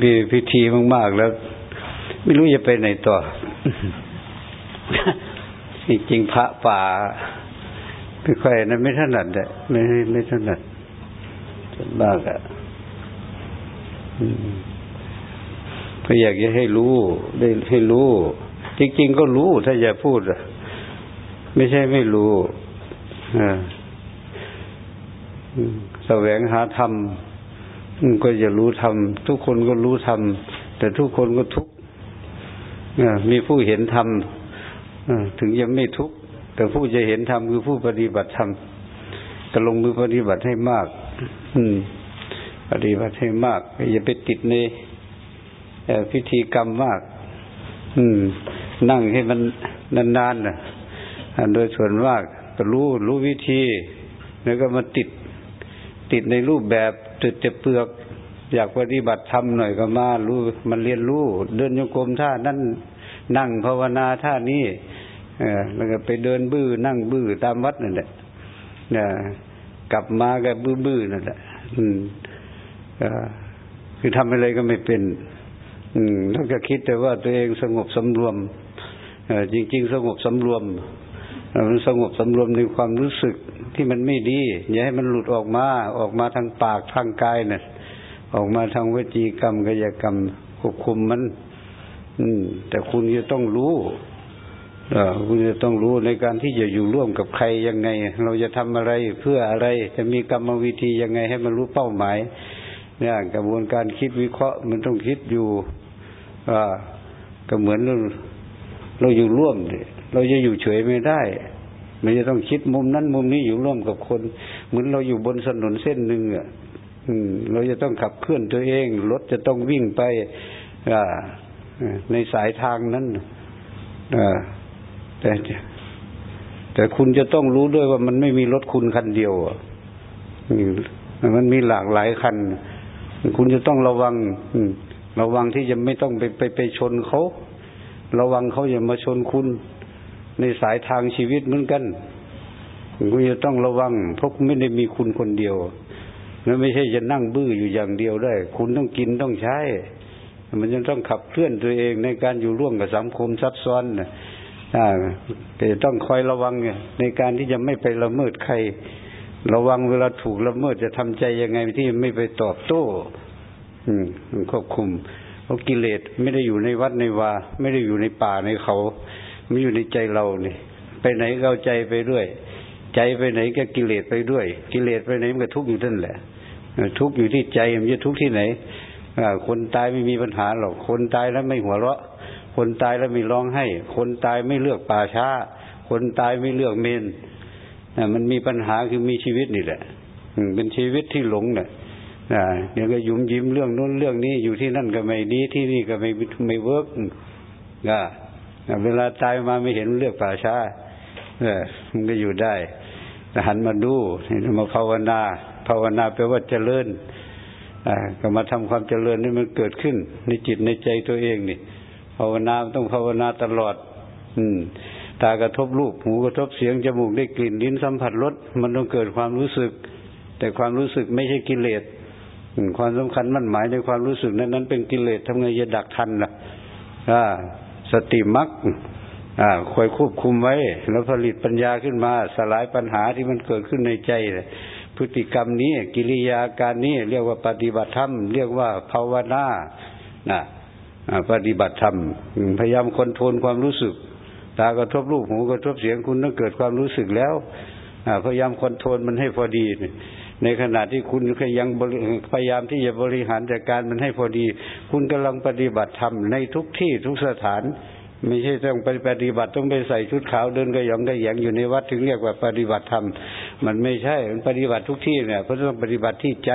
มีพิธีมาก ๆ แล้ว ไม่รู้จะไปไหนต่อจริงๆพระป่าไม่ค่อยนะไม่ถนัดเลยไม่ไม่ถนัดส่วนมากอะก็อยากจะให้รู้ ได้ให้รู้ จริง ๆ ก็รู้ ถ้าอย่าพูดอะไม่ใช่ไม่รู้แสวงหาธรรม ก็จะรู้ธรรมทุกคนก็รู้ธรรมแต่ทุกคนก็ทุกข์มีผู้เห็นธรรมถึงยังไม่ทุกข์แต่ผู้จะเห็นธรรมคือผู้ปฏิบัติธรรมจะลงมือปฏิบัติให้มาก อืม ปฏิบัติให้มากอย่าไปติดในพิธีกรรมมาก อืม นั่งให้มันนานๆนะโดยส่วนมากก็รู้รู้วิธี แล้วก็มาติดติดในรูปแบบ ติดจะเปลือก อยากปฏิบัติธรรมหน่อยก็มารู้มันเรียนรู้เดินโยกมท่านั่นนั่งภาวนาท่านี้เออแล้วก็ไปเดินบื้อนั่งบื้อตามวัดนั่นแหละเนี่ยกลับมาก็บื้อบื้อนั่นแหละอืมคือทำอะไรก็ไม่เป็น อืมแล้วก็คิดแต่ว่าตัวเองสงบสำรวมจริง ๆ สงบสำรวม มันสงบสำรวมในความรู้สึกที่มันไม่ดี อย่าให้มันหลุดออกมาออกมาทางปากทางกายเนี่ยออกมาทางวจีกรรมกายกรรมควบคุมมัน อืม แต่คุณจะต้องรู้คุณจะต้องรู้ในการที่จะอยู่ร่วมกับใครยังไง เราจะทำอะไรเพื่ออะไร จะมีกรรมวิธียังไงให้มันรู้เป้าหมาย เนี่ยกระบวนการคิดวิเคราะห์มันต้องคิดอยู่ อ่าก็เหมือนเราเราอยู่ร่วมเเราจะอยู่เฉยไม่ได้ มันจะต้องคิดมุมนั้นมุมนี้อยู่ร่วมกับคน เหมือนเราอยู่บนถนนเส้นหนึ่งอะเราจะต้องขับเคลื่อนตัวเอง รถจะต้องวิ่งไปในสายทางนั้นแต่แต่คุณจะต้องรู้ด้วยว่ามันไม่มีรถคุณคันเดียวมันมีหลากหลายคัน คุณจะต้องระวังระวังที่จะไม่ต้องไปไปไปชนเขา ระวังเขาอย่ามาชนคุณ ในสายทางชีวิตเหมือนกันคุณจะต้องระวัง เพราะไม่ได้มีคุณคนเดียวแล้วไม่ใช่จะนั่งบื้ออยู่อย่างเดียวได้ คุณต้องกินต้องใช้ มันจะต้องขับเคลื่อนตัวเองในการอยู่ร่วมกับสังคมซับซ้อนนะแต่ต้องคอยระวังในการที่จะไม่ไปละเมิดใคร ระวังเวลาถูกละเมิดจะทำใจยังไงที่ไม่ไปตอบโต้ อืมควบคุมเพราะกิเลสไม่ได้อยู่ในวัดในวา ไม่ได้อยู่ในป่าในเขา มันอยู่ในใจเราเนี่ยไปไหนเอาใจไปด้วยใจไปไหนก็กิเลสไปด้วย กิเลสไปไหนมันก็ทุกข์อยู่นั่นแหละ ทุกข์อยู่ที่ใจมันจะทุกข์ที่ไหนคนตายไม่มีปัญหาหรอก คนตายแล้วไม่หัวเราะ คนตายแล้วไม่ร้องไห้ คนตายไม่เลือกป่าช้า คนตายไม่เลือกเมนมันมีปัญหาคือมีชีวิตนี่แหละเป็นชีวิตที่หลงเนี่ยเดี๋ยวก็ยุ่มยิ้มเรื่องนู้นเรื่องนี้อยู่ที่นั่นก็ไม่ดีที่นี่ก็ไม่ไม่เวิร์กก็ เวลาตายมาไม่เห็นเลือกป่าช้าเออมันก็อยู่ได้แต่หันมาดูมาภาวนา ภาวนาแปลว่าเจริญอ่าก็มาทำความเจริญนี่มันเกิดขึ้น ในจิตในใจตัวเองนี่ ภาวนาต้องภาวนาตลอด อืม ตากระทบรูป หูกระทบเสียงจมูกได้กลิ่นลิ้นสัมผัสรสมันต้องเกิดความรู้สึก แต่ความรู้สึกไม่ใช่กิเลสความสำคัญมั่นหมายในความรู้สึกนั้นนั้นเป็นกิเลสทำไงจะดักทันล่ะอ่า สติมักคอยควบคุมไว้ แล้วผลิตปัญญาขึ้นมา สลายปัญหาที่มันเกิดขึ้นในใจ พฤติกรรมนี้ กิริยาการนี้ เรียกว่าปฏิบัติธรรม เรียกว่าภาวนานะปฏิบัติธรรม พยายาม control ความรู้สึก ตากระทบรูปหูกระทบเสียงคุณต้องเกิดความรู้สึกแล้วพยายาม control มันให้พอดี ในขณะที่คุณยังพยายามที่จะบริหารจัดการมันให้พอดี คุณกำลังปฏิบัติธรรมในทุกที่ทุกสถาน ไม่ใช่ต้องไปปฏิบัติต้องไปใส่ชุดขาวเดินกระย่องกระแย่งอยู่ในวัดถึงเรียกว่าปฏิบัติธรรมมันไม่ใช่มันปฏิบัติทุกที่เนี่ยเพราะต้องปฏิบัติที่ใจ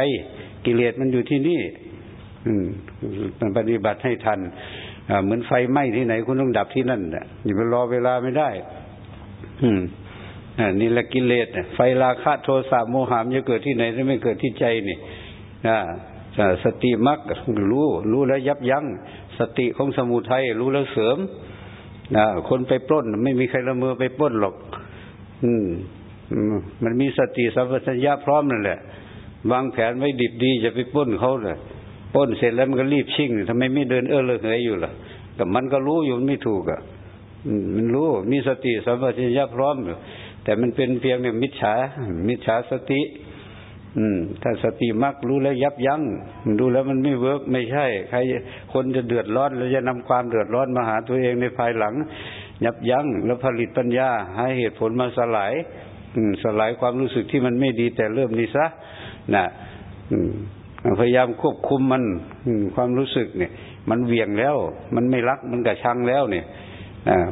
กิเลสมันอยู่ที่นี่ อืมมันปฏิบัติให้ทันเหมือนไฟไหม้ที่ไหนคุณต้องดับที่นั่นอย่าไปรอเวลาไม่ได้ อืม นี่แหละกิเลสไฟราคะโทสะโมหามจะเกิดที่ไหนถ้าไม่เกิดที่ใจนี่สติมักรู้ รู้แล้วยับยั้งสติของสมุทัยรู้แล้วเสริมนะคนไปปล้น ไม่มีใครละเมอไปปล้นหรอก อืม มันมีสติสัมปชัญญะพร้อมนั่นแหละวางแผนไว้ดิบดีจะไปปล้นเขาเลยป้นเสร็จแล้วมันก็รีบชิ่งทำไมไม่เดินเออเลยเหยอยู่ล่ะแต่มันก็รู้อยู่มันไม่ถูกอะมันรู้มีสติสัมปชัญญะพร้อมอยู่ แต่มันเป็นเพียงเนี่ยมิจฉา มิจฉาสติ อืม ถ้าสติมักรู้แล้วยับยั้งดูแล้วมันไม่เวิร์กไม่ใช่ ใคร คนจะเดือดร้อนแล้วจะนำความเดือดร้อนมาหาตัวเองในภายหลัง ยับยั้งแล้วผลิตปัญญาให้เหตุผลมาสลายสลายความรู้สึกที่มันไม่ดีแต่เริ่มนี้ซะนะพยายามควบคุมมันความรู้สึกเนี่ย มันเวียงแล้ว มันไม่รักมันกระชังแล้วเนี่ย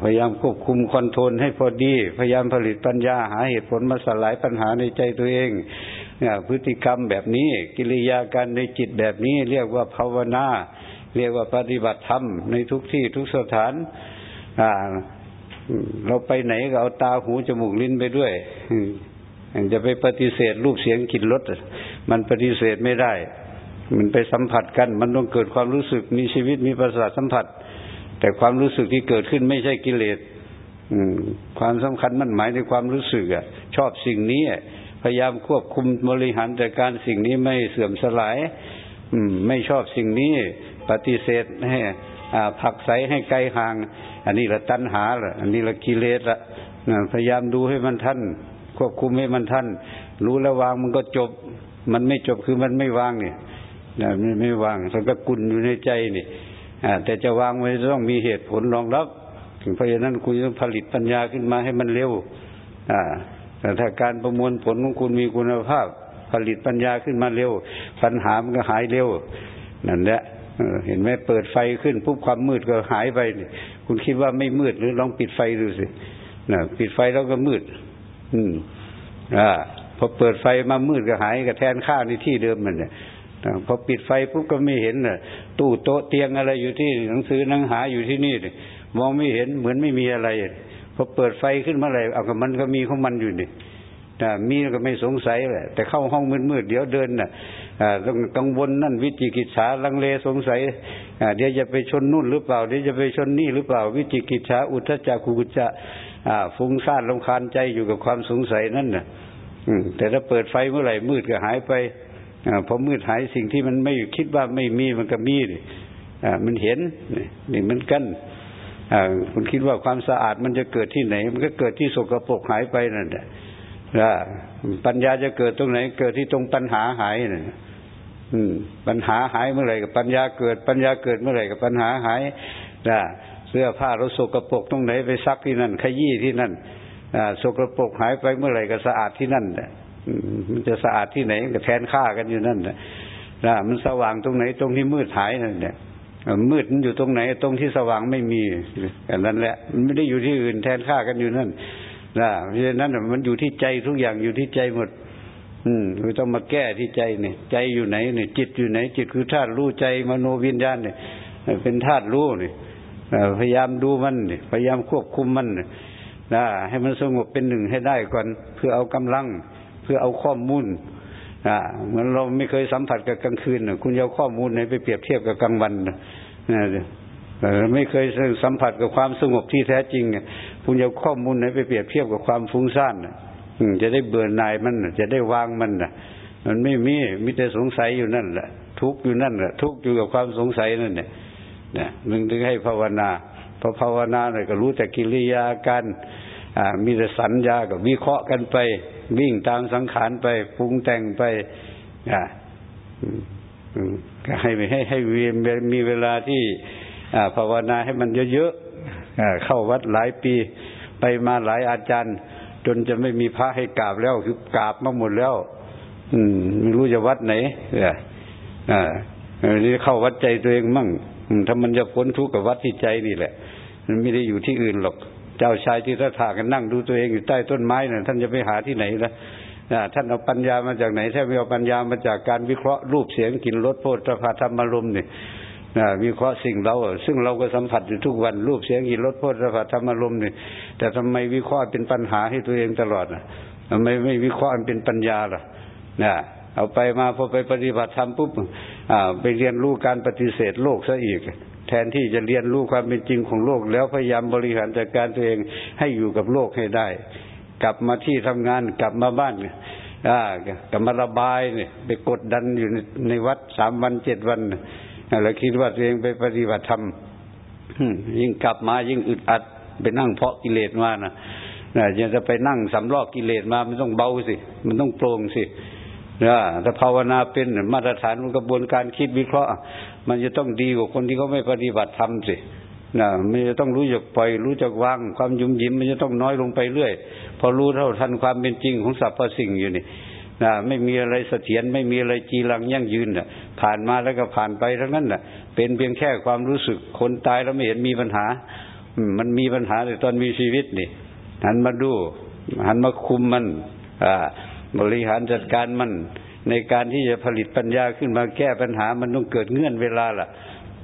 พยายามควบคุมคอนโทรลให้พอดี พยายามผลิตปัญญาหาเหตุผลมาสลายปัญหาในใจตัวเองพฤติกรรมแบบนี้ กิริยาการในจิตแบบนี้ เรียกว่าภาวนา เรียกว่าปฏิบัติธรรมในทุกที่ทุกสถานเราไปไหนก็เอาตาหูจมูกลิ้นไปด้วยจะไปปฏิเสธรูปเสียงกลิ่นรสมันปฏิเสธไม่ได้ มันไปสัมผัสกัน มันต้องเกิดความรู้สึกมีชีวิตมีประสาทสัมผัส แต่ความรู้สึกที่เกิดขึ้นไม่ใช่กิเลสความสำคัญมั่นหมายในความรู้สึกอะ ชอบสิ่งนี้พยายามควบคุมบริหารจัดการสิ่งนี้ไม่เสื่อมสลาย อืม ไม่ชอบสิ่งนี้ ปฏิเสธให้ผักใสให้ไกลห่าง อันนี้ละตัณหาละอันนี้ละกิเลสละพยายามดูให้มันท่านควบคุมให้มันท่าน รู้แล้ววางมันก็จบ มันไม่จบคือมันไม่วางเนี่ยไม่ไม่วางสังกกุลอยู่ในใจนี่ แต่จะวางไว้ต้องมีเหตุผลรองรับถึงเพราะฉะนั้นคุณต้องผลิตปัญญาขึ้นมาให้มันเร็วแต่ถ้าการประมวลผลของคุณมีคุณภาพ ผลิตปัญญาขึ้นมาเร็ว ปัญหามันก็หายเร็วนั่นแหละเห็นไหมเปิดไฟขึ้นปุ๊บความมืดก็หายไป คุณคิดว่าไม่มืดหรือลองปิดไฟดูสินะปิดไฟแล้วก็มืด อืม อ่าพอเปิดไฟมามืดก็หายก็แทนค่าในที่เดิมมันเนี่ย พอปิดไฟปุ๊บก็ไม่เห็นน่ะ ตู้โต๊ะเตียงอะไรอยู่ที่หนังสือนังหาอยู่ที่นี่มองไม่เห็นเหมือนไม่มีอะไรพอเปิดไฟขึ้นมาอะไรเอากับมันก็มีของมันอยู่นี่มีก็ไม่สงสัยแหละแต่เข้าห้องมืดๆเดี๋ยวเดินน่ะต้องกังวลนั่นวิจิกิจฉาลังเลสงสัยเดี๋ยวจะไปชนนู่นหรือเปล่าเดี๋ยวจะไปชนนี่หรือเปล่า วิจิกิจฉาอุทจักกุจจะฟุ้งซ่านลำคาญใจอยู่กับความสงสัยนั่นน่ะแต่ถ้าเปิดไฟเมื่อไหร่มืดก็หายไป พอมืดหายสิ่งที่มันไม่คิดว่าไม่มีมันก็มีมันเห็นนี่มันกันคุณคิดว่าความสะอาดมันจะเกิดที่ไหน มันก็เกิดที่สกปรกหายไปนั่นแหละปัญญาจะเกิดตรงไหน เกิดที่ตรงปัญหาหายนั่นปัญหาหายเมื่อไหร่กับปัญญาเกิด ปัญญาเกิดเมื่อไหร่กับปัญหาหายนะเสื้อผ้าเราสกปรกตรงไหนไปซักที่นั่น ขยี้ที่นั่นสกปรกหายไปเมื่อไหร่ก็สะอาดที่นั่น มันจะสะอาดที่ไหนก็แทนค่ากันอยู่นั่นนะมันสว่างตรงไหนตรงที่มืดหายนั่นเนี่ยมืดมันอยู่ตรงไหน ตรงที่สว่างไม่มีกันนั้นแหละมันไม่ได้อยู่ที่อื่นแทนค่ากันอยู่นั่นนะเพราะฉะนั้นมันอยู่ที่ใจทุกอย่างอยู่ที่ใจหมด อืมเราต้องมาแก้ที่ใจเนี่ย ใจอยู่ไหนเนี่ยจิตอยู่ไหน จิตคือธาตุรู้ใจมโนวิญญาณเนี่ยเป็นธาตุรู้เนี่ยพยายามดูมันเนี่ยพยายามควบคุมมันนะให้มันสงบเป็นหนึ่งให้ได้ก่อนเพื่อเอากำลัง พื่อเอาข้อมูลอ่าเหมือนเราไม่เคยสัมผัสกับกลางคืนคุณเอาข้อมูลไหนไปเปรียบเทียบกับกลางวันนะไม่เคยสัมผัสกับความสงบที่แท้จริงคุณเอาข้อมูลไหนไปเปรียบเทียบกับความฟุ้งซ่านจะได้เบื่อหน่ายมันจะได้วางมันมันไม่มีมิแต่สงสัยอยู่นั่นแหละ ทุกอยู่นั่นแหละ ทุกอยู่กับความสงสัยนั่นเนี่ยนะมึงถึงให้ภาวนาพอภาวนาเนี่ยก็รู้แต่กิริยาการมีแต่สัญญากับวิเคราะห์กันไป วิ่งตามสังขารไปปรุงแต่งไปก็ให้ให้ให้มีเวลาที่ภาวนาให้มันเยอะๆเข้าวัดหลายปีไปมาหลายอาจารย์ จนจะไม่มีพระให้กราบแล้วคือกราบมาหมดแล้ว อืมไม่รู้จะวัดไหนอ่านี่เข้าวัดใจตัวเองมั่งถ้ามันจะพ้นทุกข์กับวัดที่ใจนี่แหละ มันไม่ได้อยู่ที่อื่นหรอก เจ้าชายที่ท่าทากันนั่งดูตัวเองอยู่ใต้ต้นไม้นะ่ะท่านจะไปหาที่ไหนล่ะท่านเอาปัญญามาจากไหนถ้าไม่เอาปัญญามาจากการวิเคราะห์รูปเสียงกลิ่นรสโพธพาธรรมารมณ์นี่วิเคราะห์สิ่งเราซึ่งเราก็สัมผัสอยู่ทุกวันรูปเสียงกลิ่นรสโพธพาธรรมารมณ์นี่แต่ทำไมวิเคราะห์เป็นปัญหาให้ตัวเองตลอดนะทำไมไม่วิเคราะห์เป็นปัญญาล่ะนะเอาไปมาพอไปปฏิบัติธรรมปุ๊บไปเรียนรู้การปฏิเสธโลกซะอีก แทนที่จะเรียนรู้ความเป็นจริงของโลก แล้วพยายามบริหารจัดการตัวเองให้อยู่กับโลกให้ได้ กลับมาที่ทำงานกลับมาบ้านอ่าก็มาระบายเนี่ยไปกดดันอยู่ในในวัดสามวันเจ็ดวันแล้วคิดว่าตัวเองไปปฏิบัติธรรมยิ่งกลับมายิ่งอึดอัดไปนั่งเพาะกิเลสมานะนะยังจะไปนั่งสำรอกกิเลสมามันต้องเบาสิ มันต้องโปร่งสินะถ้าภาวนาเป็นมาตรฐานกระบวนการคิดวิเคราะห์ มันจะต้องดีกว่าคนที่เขาไม่ปฏิบัติธรรมสินะมันจะต้องรู้จักปล่อยรู้จักวางความยุ่มยิ้มมันจะต้องน้อยลงไปเรื่อย พอรู้เท่าทันความเป็นจริงของสรรพสิ่งอยู่นี่นะไม่มีอะไรเสถียรไม่มีอะไรจีรังยั่งยืนน่ะ ผ่านมาแล้วก็ผ่านไปทั้งนั้นน่ะ เป็นเพียงแค่ความรู้สึกคนตายแล้วไม่เห็นมีปัญหามันมีปัญหาในตอนมีชีวิตนี่หันมาดูหันมาคุมมัน อ่า บริหารจัดการมัน ในการที่จะผลิตปัญญาขึ้นมาแก้ปัญหามันต้องเกิดเงื่อนเวลาล่ะ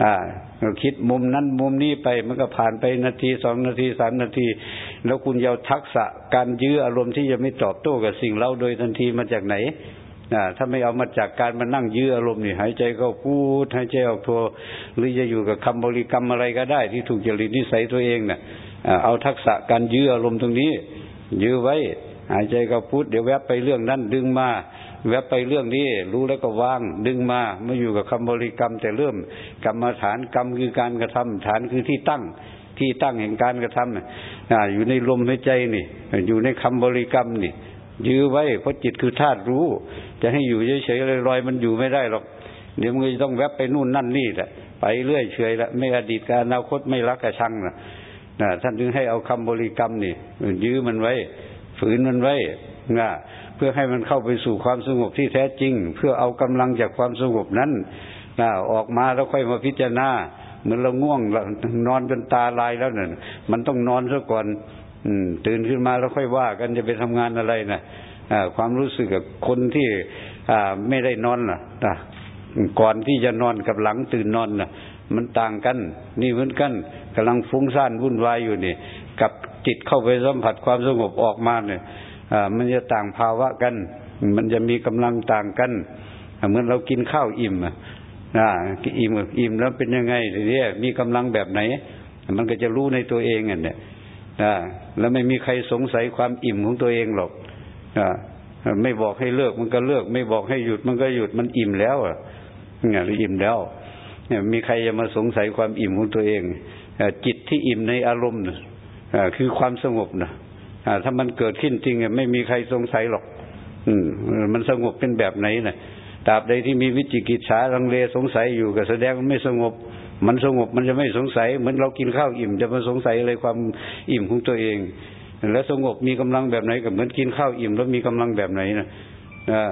อ่าเราคิดมุมนั้นมุมนี้ไปมันก็ผ่านไปนาทีสองนาทีสามนาที แล้วคุณยาวทักษะการยื้ออารมณ์ที่จะไม่ตอบโต้กับสิ่งเราโดยทันทีมาจากไหนถ้าไม่เอามาจากการมานั่งยื้ออารมณ์นี่หายใจเข้าพูดหายใจออกโทหรือจะอยู่กับคำบริกรรมอะไรก็ได้ ที่ถูกจริตนิสัยตัวเองนะ่ะเอาทักษะการยื้ออารมณ์ตรงนี้ ยื้อไว้ หายใจเข้าพูดเดี๋ยวแวบไปเรื่องนั้นดึงมา แวบไปเรื่องนี้ รู้แล้วก็ว่าง ดึงมาม่อยู่กับคำบริกรรม แต่เริ่มกรรมฐานกรรมคือการกระทำฐานคือที่ตั้งที่ตั้งแห่งการกระทำอยู่ในลมหายใจนี่ อยู่ในคำบริกรรมนี่ ยื้อไว้เพราะจิตคือธาตุรู้ จะให้อยู่เฉยๆลอยๆมันอยู่ไม่ได้หรอกเดี๋ยวมันจะต้องแวบไปนู่นนั่นนี่แหละไปเรื่อยเฉยละไม่อดีตการอนาคตไม่รักกระชังนะนะท่านจึงให้เอาคำบริกรรมนี่ยื้อมันไว้ ฝืนมันไว้ นะเพื่อให้มันเข้าไปสู่ความสงบที่แท้จริง เพื่อเอากำลังจากความสงบนั้นนะออกมาแล้วค่อยมาพิจารณาเหมือนเราง่วงนอนจนตาลายแล้วเนี่ยมันต้องนอนซะก่อน อืตื่นขึ้นมาแล้วค่อยว่ากันจะไปทำงานอะไรนะความรู้สึกกับคนที่ อ่า ไม่ได้นอนนะก่อนที่จะนอนกับหลังตื่นนอนนะมันต่างกัน นี่เหมือนกันกำลังฟุ้งซ่านวุ่นวายอยู่นี่ กับจิตเข้าไปสัมผัสความสงบออกมาเนี่ย มันจะต่างภาวะกัน มันจะมีกำลังต่างกันเหมือนเรากินข้าวอิ่มอะอิ่มอิ่มแล้วเป็นยังไงเนี่ยมีกำลังแบบไหน มันก็จะรู้ในตัวเองอะเนี่ยแล้วไม่มีใครสงสัยความอิ่มของตัวเองหรอกไม่บอกให้เลิกมันก็เลิก ไม่บอกให้หยุดมันก็หยุดมันอิ่มแล้วอะเนี่ยอิ่มแล้วเนี่ยมีใครจะมาสงสัยความอิ่มของตัวเองจิตที่อิ่มในอารมณ์คือความสงบนะ ถ้ามันเกิดขึ้นจริงไม่มีใครสงสัยหรอก อืม มันสงบเป็นแบบไหนนะตราบใดที่มีวิจิกิจฉาลังเลสงสัยอยู่ก็แสดงไม่สงบ มันสงบมันจะไม่สงสัย เหมือนเรากินข้าวอิ่มจะมาสงสัยอะไรความอิ่มของตัวเอง แล้วสงบมีกำลังแบบไหนกับเหมือนกินข้าวอิ่ม แล้วมีกำลังแบบไหนนะอ่า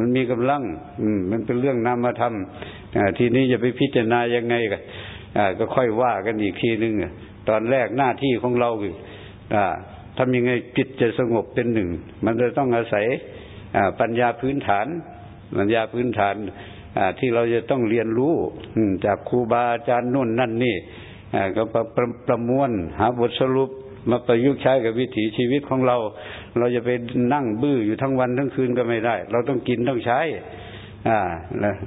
มันมีกำลัง อืม มันเป็นเรื่องนามธรรมอ่าทีนี้จะไปพิจารณายังไงกันอ่า ก็ค่อยว่ากันอีกทีนึงตอนแรกหน้าที่ของเราคืออ่า ทำยังไงจิตจะสงบเป็นหนึ่ง มันจะต้องอาศัยปัญญาพื้นฐาน ปัญญาพื้นฐานที่เราจะต้องเรียนรู้จากครูบาอาจารย์นุ่นนั่นนี่ก็ประประประมวลหาบทสรุปมาประยุกต์ใช้กับวิถีชีวิตของเรา เราจะไปนั่งบื้ออยู่ทั้งวันทั้งคืนก็ไม่ได้ เราต้องกินต้องใช้ อ่า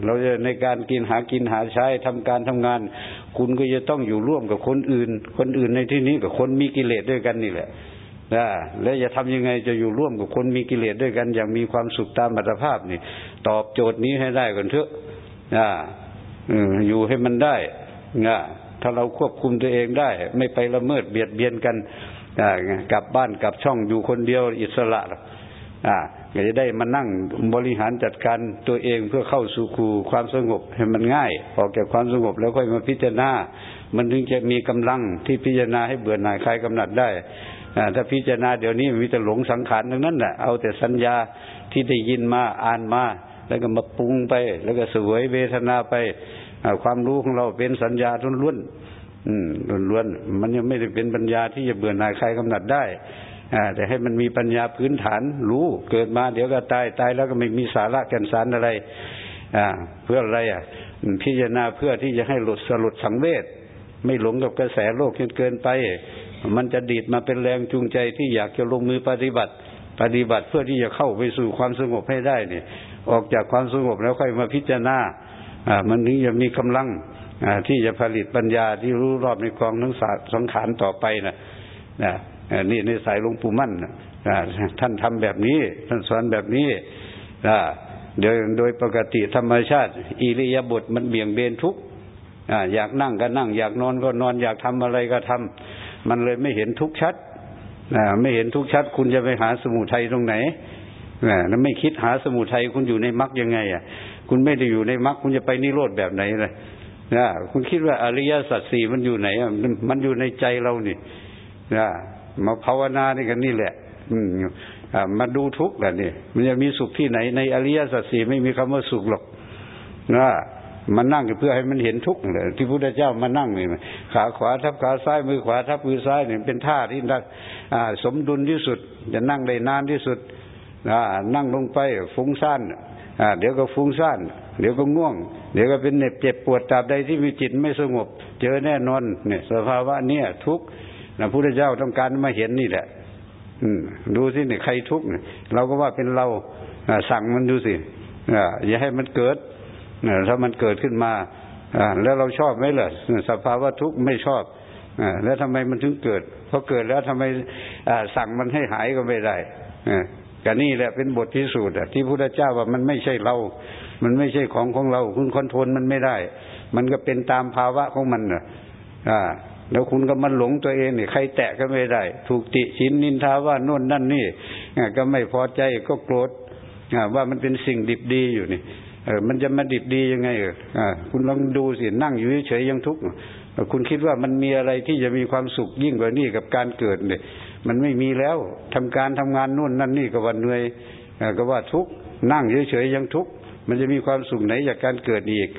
เราจะในการกินหากินหาใช้ทำการทำงาน คุณก็จะต้องอยู่ร่วมกับคนอื่น คนอื่นในที่นี้กับคนมีกิเลสด้วยกันนี่แหละ นะแล้วจะทำยังไงจะอยู่ร่วมกับคนมีกิเลสด้วยกัน อย่างมีความสุขตามอัตภาพนี่ตอบโจทย์นี้ให้ได้ก่อนเถอะนะอยู่ให้มันได้นะถ้าเราควบคุมตัวเองได้ ไม่ไปละเมิดเบียดเบียนกันกลับบ้านกลับช่องอยู่คนเดียวอิสระอ่าก็จะได้มานั่งบริหารจัดการตัวเองเพื่อเข้าสู่คูความสงบให้มันง่าย ออกจากความสงบแล้วค่อยมาพิจารณา มันถึงจะมีกำลังที่พิจารณาให้เบื่อหน่ายคลายกำหนัดได้ ถ้าพิจารณาเดี๋ยวนี้มีแต่หลงสังขารทั้งนั้นแหละเอาแต่สัญญาที่ได้ยินมาอ่านมาแล้วก็มาปรุงไป แล้วก็สวยเวทนาไปความรู้ของเราเป็นสัญญาล้วนๆล้วนๆมันยังไม่ได้เป็นปัญญาที่จะเบื่อหน่ายใครกำหนัดได้แต่ให้มันมีปัญญาพื้นฐานรู้เกิดมาเดี๋ยวก็ตายตายแล้วก็ไม่มีสาระแก่นสารอะไรเพื่ออะไรอะพิจารณาเพื่อที่จะให้หลุดสลุดสังเวชไม่หลงกับกระแสโลกจนเกินไป มันจะดีดมาเป็นแรงจูงใจที่อยากจะลงมือปฏิบัติ ปฏิบัติเพื่อที่จะเข้าไปสู่ความสงบให้ได้เนี่ย ออกจากความสงบแล้วค่อยมาพิจารณาอ่ามันถึงจะมีกำลังอ่าที่จะผลิตปัญญาที่รู้รอบในกองทั้งศาสตร์สังขารต่อไปนะนะนี่ในสายหลวงปู่มั่นนะท่านทำแบบนี้ ท่านสอนแบบนี้นะโดยโดยปกติธรรมชาติ อิริยาบถมันเบี่ยงเบนทุกอยากนั่งก็นั่ง อยากนอนก็นอน อยากทำอะไรก็ทำ มันเลยไม่เห็นทุกชัดไม่เห็นทุกชัด คุณจะไปหาสมุทัยตรงไหนนั้นไม่คิดหาสมุทัยคุณอยู่ในมรรคยังไง อะ คุณไม่ได้อยู่ในมรรคคุณจะไปนิโรธแบบไหนเลยนะคุณคิดว่าอริยสัจสี่มันอยู่ไหนมันอยู่ในใจเรานี่นะมาภาวนานี่กันนี่แหละ อืมมาดูทุกข์แหละนี่มันจะมีสุขที่ไหน ในอริยสัจสี่ไม่มีคำว่าสุขหรอกนะ มันนั่งเพื่อให้มันเห็นทุกข์เลยที่พระพุทธเจ้ามานั่งนี่ขาขวาทับขาซ้ายมือขวาทับมือซ้ายเนี่ยเป็นท่าที่สมดุลที่สุด จะนั่งได้นานที่สุดนั่งลงไปฟุ้งซ่านเดี๋ยวก็ฟุ้งซ่าน เดี๋ยวก็ง่วง เดี๋ยวก็เป็นเหน็บเจ็บปวดตราบใดที่มีจิตไม่สงบ เจอแน่นอนเนี่ย สภาวะเนี่ยทุกข์พระพุทธเจ้าต้องการมาเห็นนี่แหละ อืดูสิเนี่ยใครทุกข์เราก็ว่าเป็นเราสั่งมันดูสิอย่าให้มันเกิด ถ้ามันเกิดขึ้นมาแล้วเราชอบไหมล่ะสภาวะทุกข์ไม่ชอบแล้วทำไมมันถึงเกิดพอเกิดแล้วทำไมสั่งมันให้หายก็ไม่ได้ก็นี่แหละเป็นบทพิสูจน์ที่พระพุทธเจ้าว่ามันไม่ใช่เรา มันไม่ใช่ของของเรา คุณคอนโทรลมันไม่ได้ มันก็เป็นตามภาวะของมันอ่าแล้วคุณก็มันหลงตัวเองนี่ใครแตะก็ไม่ได้ ถูกติชินนินทาว่าโน่นนั่นนี่ก็ไม่พอใจก็โกรธว่ามันเป็นสิ่งดิบดีอยู่นี่ เออ มันจะมาดิบดียังไงเออคุณลองดูสินั่งอยู่เฉยยังทุกข์คุณคิดว่ามันมีอะไรที่จะมีความสุขยิ่งกว่านี้กับการเกิดเนี่ย มันไม่มีแล้วทำการทำงานนู่นนั่นนี่ก็วันเหนื่อยก็ว่าทุกข์นั่งเฉยๆยังทุกข์มันจะมีความสุขไหนจากการเกิดอีก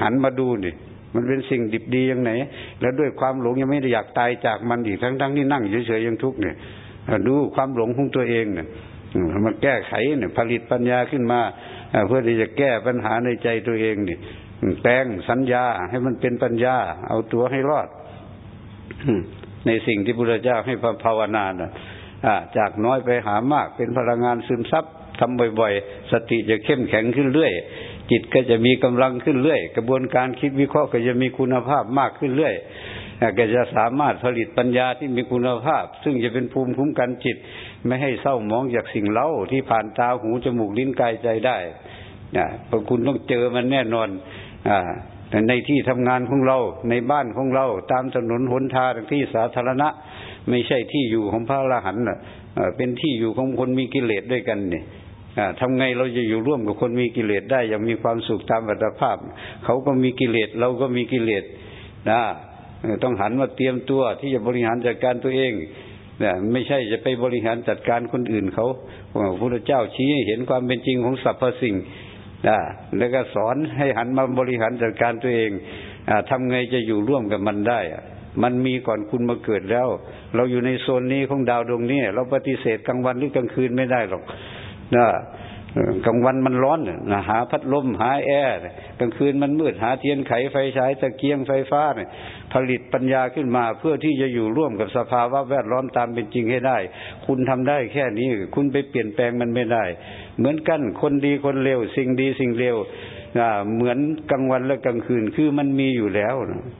หันมาดูนี่มันเป็นสิ่งดิบดียังไหน แล้วด้วยความหลงยังไม่ได้อยากตายจากมันอีกทั้งทั้งที่นั่งเฉยๆยังทุกข์เนี่ยดูความหลงของตัวเองเนี่ยมันแก้ไขเนี่ยผลิตปัญญาขึ้นมา เพื่อที่จะแก้ปัญหาในใจตัวเองนี่แปลงสัญญาให้มันเป็นปัญญา เอาตัวให้รอดในสิ่งที่พระเจ้าให้ภาวนานะจากน้อยไปหามากเป็นพลังงานซึมซับทำบ่อยๆ สติจะเข้มแข็งขึ้นเรื่อย จิตก็จะมีกำลังขึ้นเรื่อย กระบวนการคิดวิเคราะห์ก็จะมีคุณภาพมากขึ้นเรื่อยก็จะสามารถผลิตปัญญาที่มีคุณภาพ ซึ่งจะเป็นภูมิคุ้มกันจิต ไม่ให้เศร้ามองจากสิ่งเล่าที่ผ่านตาหูจมูกลิ้นกายใจได้นะพระคุณต้องเจอมันแน่นอน อ่าแต่ในที่ทำงานของเราในบ้านของเรา ตามถนนหนทางที่สาธารณะ ไม่ใช่ที่อยู่ของพระอรหันต์เป็นที่อยู่ของคนมีกิเลสด้วยกันเนี่ยทำไงเราจะอยู่ร่วมกับคนมีกิเลสได้อย่างมีความสุขตามอัตภาพ เขาก็มีกิเลสเราก็มีกิเลสนะต้องหันมาเตรียมตัวที่จะบริหารจัดการตัวเอง นี่ยไม่ใช่จะไปบริหารจัดการคนอื่นเขาพระพุทธเจ้าชี้ให้เห็นความเป็นจริงของสรรพสิ่งนะแล้วก็สอนให้หันมาบริหารจัดการตัวเองอทำไงจะอยู่ร่วมกับมันได้มันมีก่อนคุณมาเกิดแล้ว เราอยู่ในโซนนี้ของดาวดวงนี้ เราปฏิเสธกลางวันหรือกลางคืนไม่ได้หรอกนะ กลางวันมันร้อนนะหาพัดลมหาแอร์กลางคืนมันมืดหาเทียนไขไฟฉายตะเกียงไฟฟ้าเนี่ยผลิตปัญญาขึ้นมาเพื่อที่จะอยู่ร่วมกับสภาวะแวดล้อมตามเป็นจริงให้ได้ คุณทำได้แค่นี้คุณไปเปลี่ยนแปลงมันไม่ได้ เหมือนกันคนดีคนเลวสิ่งดีสิ่งเลว เหมือนกลางวันและกลางคืนคือมันมีอยู่แล้ว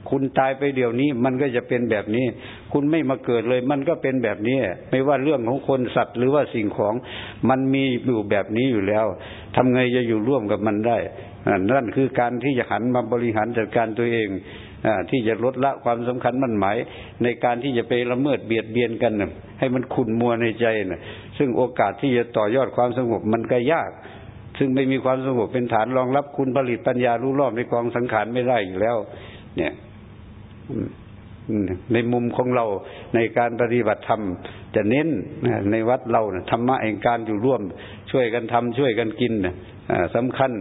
คุณตายไปเดี๋ยวนี้มันก็จะเป็นแบบนี้ คุณไม่มาเกิดเลย มันก็เป็นแบบนี้ ไม่ว่าเรื่องของคนสัตว์หรือว่าสิ่งของมันมีอยู่แบบนี้อยู่แล้วทำไงจะอยู่ร่วมกับมันได้นั่นคือการที่จะหันมาบริหารจัดการตัวเองอที่จะลดละความสำคัญมั่นหมาย ในการที่จะไปละเมิดเบียดเบียนกันให้มันขุนมัวในใจนะซึ่งโอกาสที่จะต่อยอดความสงบมันก็ยาก ซึ่งไม่มีความสงบเป็นฐานรองรับคุณผลิตปัญญารู้รอบในกองสังขารไม่ได้อยู่แล้ว เนี่ยในมุมของเราในการปฏิบัติธรรม จะเน้นในวัดเราธรรมะแห่งการอยู่ร่วม ช่วยกันทำช่วยกันกินสำคัญ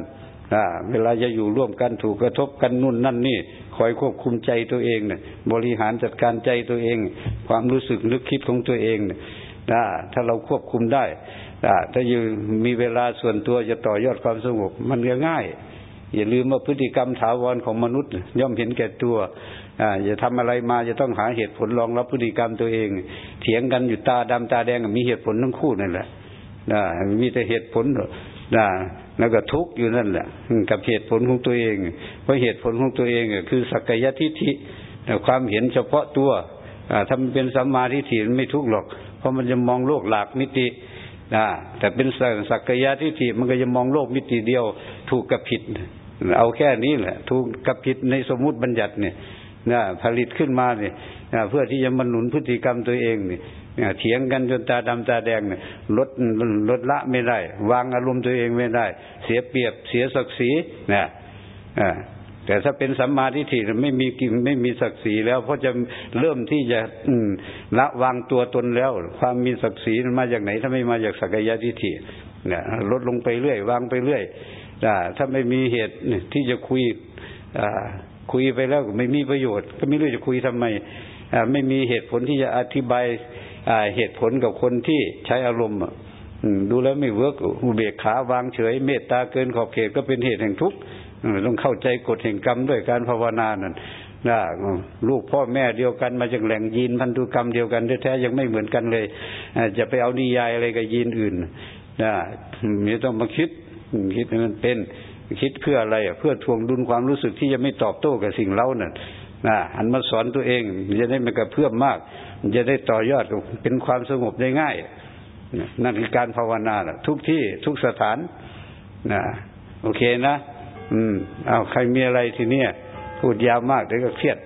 เวลาจะอยู่ร่วมกันถูกกระทบกันนู่นนั่นนี่คอยควบคุมใจตัวเองเนี่ยบริหารจัดการใจตัวเอง ความรู้สึกนึกคิดของตัวเองเนี่ยถ้าเราควบคุมได้ ถ้าอยู่มีเวลาส่วนตัวจะต่อยอดความสงบมันก็ง่าย อย่าลืมว่าพฤติกรรมถาวรของมนุษย์ ย่อมเห็นแก่ตัวอ่าอย่าทำอะไรมาจะต้องหาเหตุผลรองรับพฤติกรรมตัวเอง เถียงกันอยู่ตาดำตาแดงมีเหตุผลทั้งคู่นั่นแหละนะมีแต่เหตุผลนะแล้วก็ทุกข์อยู่นั่นแหละ กับเหตุผลของตัวเอง เพราะเหตุผลของตัวเองคือสักยทิฏฐิความเห็นเฉพาะตัวถ้าเป็นสัมมาทิฏฐิไม่ทุกข์หรอก เพราะมันจะมองโลกหลากมิติ นะแต่เป็นสักกายทิฏฐิมันก็จะมองโลกมิติเดียว ถูกกับผิด เอาแค่นี้แหละ ถูกกับผิดในสมมุติบัญญัติเนี่ยนะผลิตขึ้นมาเนี่ยเพื่อที่จะมาหนุนพฤติกรรมตัวเองเนี่ยเถียงกันจนตาดำตาแดงเนี่ยลดลดละไม่ได้ วางอารมณ์ตัวเองไม่ได้ เสียเปรียบเสียศักดิ์ศรีนะ แต่ถ้าเป็นสัมมาทิฏฐิไม่มีกินไม่มีศักดิ์ศรีแล้วเพราะจะเริ่มที่จะละวางตัวตนแล้ว ความมีศักดิ์ศรีมันมาจากไหน ถ้าไม่มาจากสักยะทิฏฐิเนี่ยลดลงไปเรื่อยวางไปเรื่อยถ้าไม่มีเหตุที่จะคุยคุยไปแล้วไม่มีประโยชน์ ก็ไม่รู้จะคุยทำไมไม่มีเหตุผลที่จะอธิบายเหตุผลกับคนที่ใช้อารมณ์ดูแล้วไม่เวิร์กอุเบกขาวางเฉย เมตตาเกินขอบเขตก็เป็นเหตุแห่งทุกข์ ต้องเข้าใจกฎแห่งกรรมด้วยการภาวนานั่นนะลูกพ่อแม่เดียวกันมาจากแหล่งยีนพันธุกรรมเดียวกันแท้ๆยังไม่เหมือนกันเลยจะไปเอานิยายอะไรกับยีนอื่นนะมีต้องมาคิดคิดให้มันเป็นคิดเพื่ออะไรเพื่อทวงดุลความรู้สึกที่จะไม่ตอบโต้กับสิ่งเล่านั่นนะหันมาสอนตัวเองจะได้ไม่กระเพื่อมมาก จะได้ต่อยอดเป็นความสงบได้ง่ายนั่นคือการภาวนาทุกที่ทุกสถานนะโอเคนะ อืมเอาใครมีอะไรทีเนี้ยพูดยาวมากเดี๋ยวก็เครียด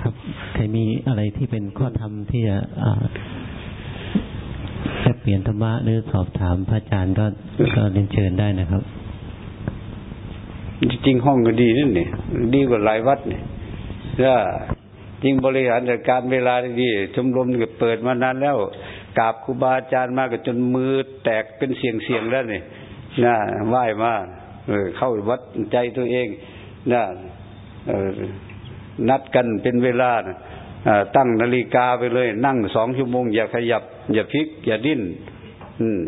ครับใครมีอะไรที่เป็นข้อธรรมที่จะแค่เปลี่ยนธรรมะหรือสอบถามพระอาจารย์ก็ก็เรียนเชิญได้นะครับ จริงห้องก็ดีนั่นนี่ดีกว่าหลายวัดนี่ถ้าจริงบริหารจัดการเวลาดีชมรมก็เปิดมานานแล้ว กราบครูบาอาจารย์มากจนมือแตกเป็นเสียงเสียงแล้วนี่นะไหว้มาเออเข้าวัดใจตัวเองนะเออนัดกันเป็นเวลาตั้งนาฬิกาไปเลย นั่งสองชั่วโมง อย่าขยับ อย่าพลิก อย่าดิ้นอืม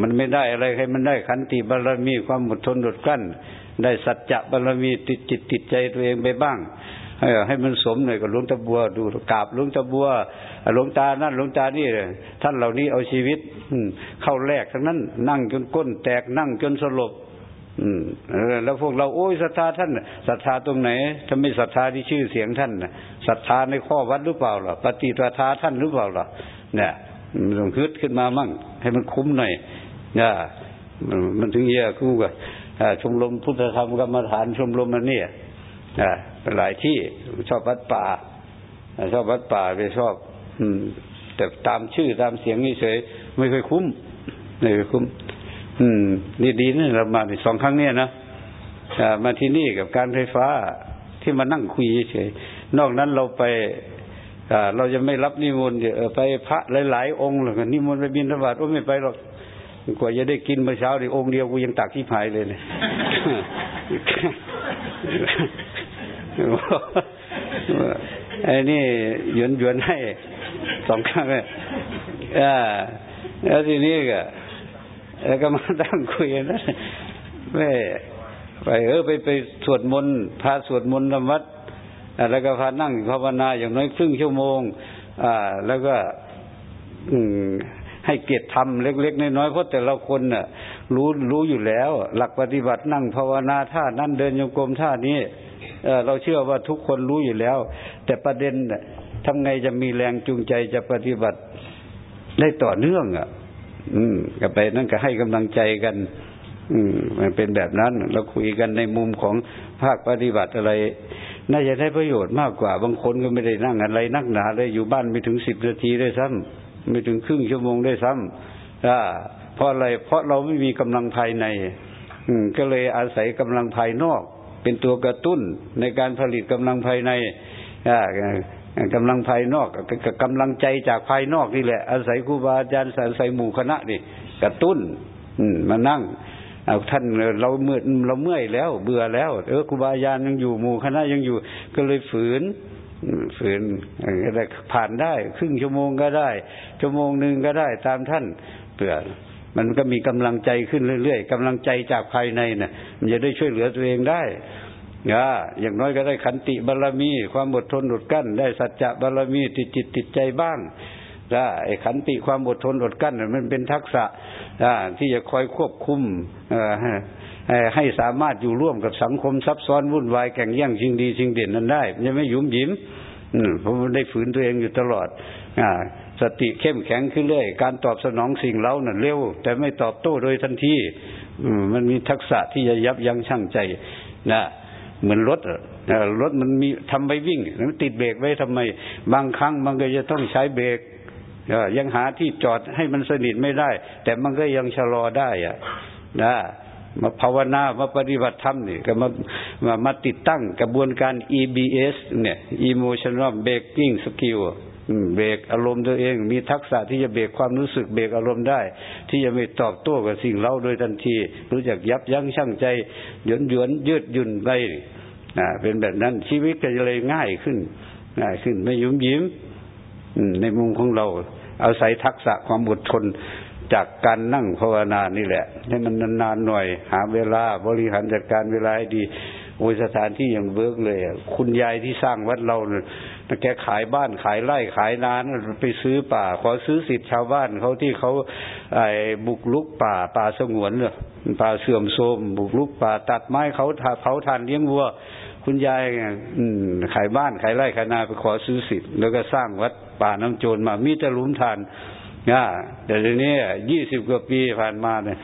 มันไม่ได้อะไรให้มันได้ขันติบารมีความอดทนอดกลั้น ได้สัจจะบารมีติดจิตติดใจตัวเองไปบ้าง ให้มันสมหน่อยกับหลวงตาบัว ดูกราบหลวงตาบัวหลวงตานั่นหลวงตานี่ท่านเหล่านี้เอาชีวิตเข้าแรกทั้งนั้น นั่งจนก้น แตกนั่งจนสลบแล้วพวกเราโอ้ยศรัทธาท่านศรัทธาตรงไหนถ้าไม่ศรัทธาที่ชื่อเสียงท่านศรัทธาในข้อวัดหรือเปล่าล่ะปฏิปทาท่านหรือเปล่าล่ะเนี่ยมันต้องฮึดขึ้นมามั่ง ให้มันคุ้มหน่อยเนี่ยมันถึงเยอะคู่กับชมรมพุทธธรรมกรรมฐานชมรมมันเนี่ย หลายที่ชอบวัดป่าชอบวัดป่าไปชอบ อืม แต่ตามชื่อตามเสียงนี่เฉยไม่เคยคุ้มไม่เคยคุ้ม อืม นี่ดีนะเรามาสองครั้งเนี่ยนะมาที่นี่กับการไฟฟ้าที่มานั่งคุยเฉยนอกนั้นเราไปเราจะไม่รับนิมนต์ไปพระหลาย ๆ องค์หรอกนิมนต์ไปบินธบาตโอ้ไม่ไปหรอกกว่าจะได้กินเมื่อเช้าดิองค์เดียวกูยังตักที่ภายเลยเนี่ย ไอ้นี่หยวนหยวนให้สองครั้งเลยอ่าแล้วทีนี้ก็แล้วก็มาตั้งคุยนะไม่ไปเออไปไปสวดมนต์พาสวดมนต์ธรรมวัดแล้วก็พานั่งภาวนาอย่างน้อยครึ่งชั่วโมง อ่า แล้วก็ อืมให้เกียรติทำเล็กๆน้อยๆเพราะแต่ละคนน่ะ รู้รู้อยู่แล้ว หลักปฏิบัตินั่งภาวนาท่านั้นเดินโยกรมท่านี้ เราเชื่อว่าทุกคนรู้อยู่แล้ว แต่ประเด็นทำไงจะมีแรงจูงใจจะปฏิบัติได้ต่อเนื่องอะ อืมก็ไปนั่นก็ให้กำลังใจกัน อืมมันเป็นแบบนั้น เราคุยกันในมุมของภาคปฏิบัติอะไร น่าจะได้ประโยชน์มากกว่า บางคนก็ไม่ได้นั่งอะไรนักหนาเลยอยู่บ้านไม่ถึงสิบนาทีได้ซ้ำไม่ถึงครึ่งชั่วโมงได้ซ้ำอ่าเพราะอะไรเพราะเราไม่มีกำลังภายใน อืม ก็เลยอาศัยกำลังภายนอก เป็นตัวกระตุ้นในการผลิตกำลังภายในกำลังภายนอกกำลังใจจากภายนอกนี่แหละ อาศัยครูบาอาจารย์อาศัยหมู่คณะนี่กระตุ้นมานั่งเอาท่านเราเมื่อเราเมื่อยแล้ว เบื่อแล้ว เออครูบาอาจารย์ยังอยู่หมู่คณะยังอยู่ ก็เลยฝืนฝืนแต่ผ่านได้ ครึ่งชั่วโมงก็ได้ ชั่วโมงหนึ่งก็ได้ตามท่านเปลือ มันก็มีกำลังใจขึ้นเรื่อยๆกำลังใจจากภายในนะ่ะ มันจะได้ช่วยเหลือตัวเองได้นะอย่างน้อยก็ได้ขันติบารรมี ความอดทนอดกั้น ได้สัจจะบารรมีติดจิตติดใจบ้างนะไอ้ขันติความอดทนอดกั้นมันเป็นทักษะที่จะคอยควบคุมให้สามารถอยู่ร่วมกับสังคมซับซ้อนวุ่นวายแข่งแย่งชิงดีชิงเด่นนั้นได้ยังไม่ยุ่มยิ้มเพราะมันได้ฝืนตัวเองอยู่ตลอด อ สติเข้มแข็งขึ้นเรื่อย การตอบสนองสิ่งเล้าน่ะเร็ว แต่ไม่ตอบโต้โดยทันทีมันมีทักษะที่จะยับยั้งชั่งใจนะเหมือนรถรถมันมีทำไปวิ่งแล้วติดเบรกไว้ทำไม บางครั้งมันก็จะต้องใช้เบรกยังหาที่จอดให้มันสนิทไม่ได้ แต่มันก็ยังชะลอได้อะนะมาภาวนามาปฏิบัติธรรมนี่ก็มามามาติดตั้งกระบวนการ EBS เนี่ย Emotional Braking Skill เบรกอารมณ์ตัวเอง มีทักษะที่จะเบรกความรู้สึกเบรกอารมณ์ได้ ที่จะไม่ตอบโต้กับสิ่งเล่าโดยทันที รู้จักยับยั้งชั่งใจหยวนหยวนยืดหยุ่นไปเป็นแบบนั้นชีวิตก็จะเลยง่ายขึ้น ง่ายขึ้นไม่ยุ่มยิ้มในมุมของเรา เอาศัยทักษะความอดทนจากการนั่งภาวนานี่แหละ ให้มันนานๆหน่อย หาเวลาบริหารจัดการเวลาให้ดีโอ้ยสถานที่อย่างเบิกเลย คุณยายที่สร้างวัดเรา แกขายบ้านขายไร่ขายนานไปซื้อป่า ขอซื้อสิทธิ์ชาวบ้านเขาที่เขาไอ้บุกลุกป่าป่าสงวนเนี่ยป่าเสื่อมโทรมบุกลุกป่าตัดไม้เขาเขาทานเลี้ยงวัว คุณยายขายบ้านขายไร่ขายนาไปขอซื้อสิทธิ์แล้วก็สร้างวัดป่าน้ำโจรมามีแต่ลุมทานนะแต่ทีนี้ยี่สิบกว่าปีผ่านมาเนี่ย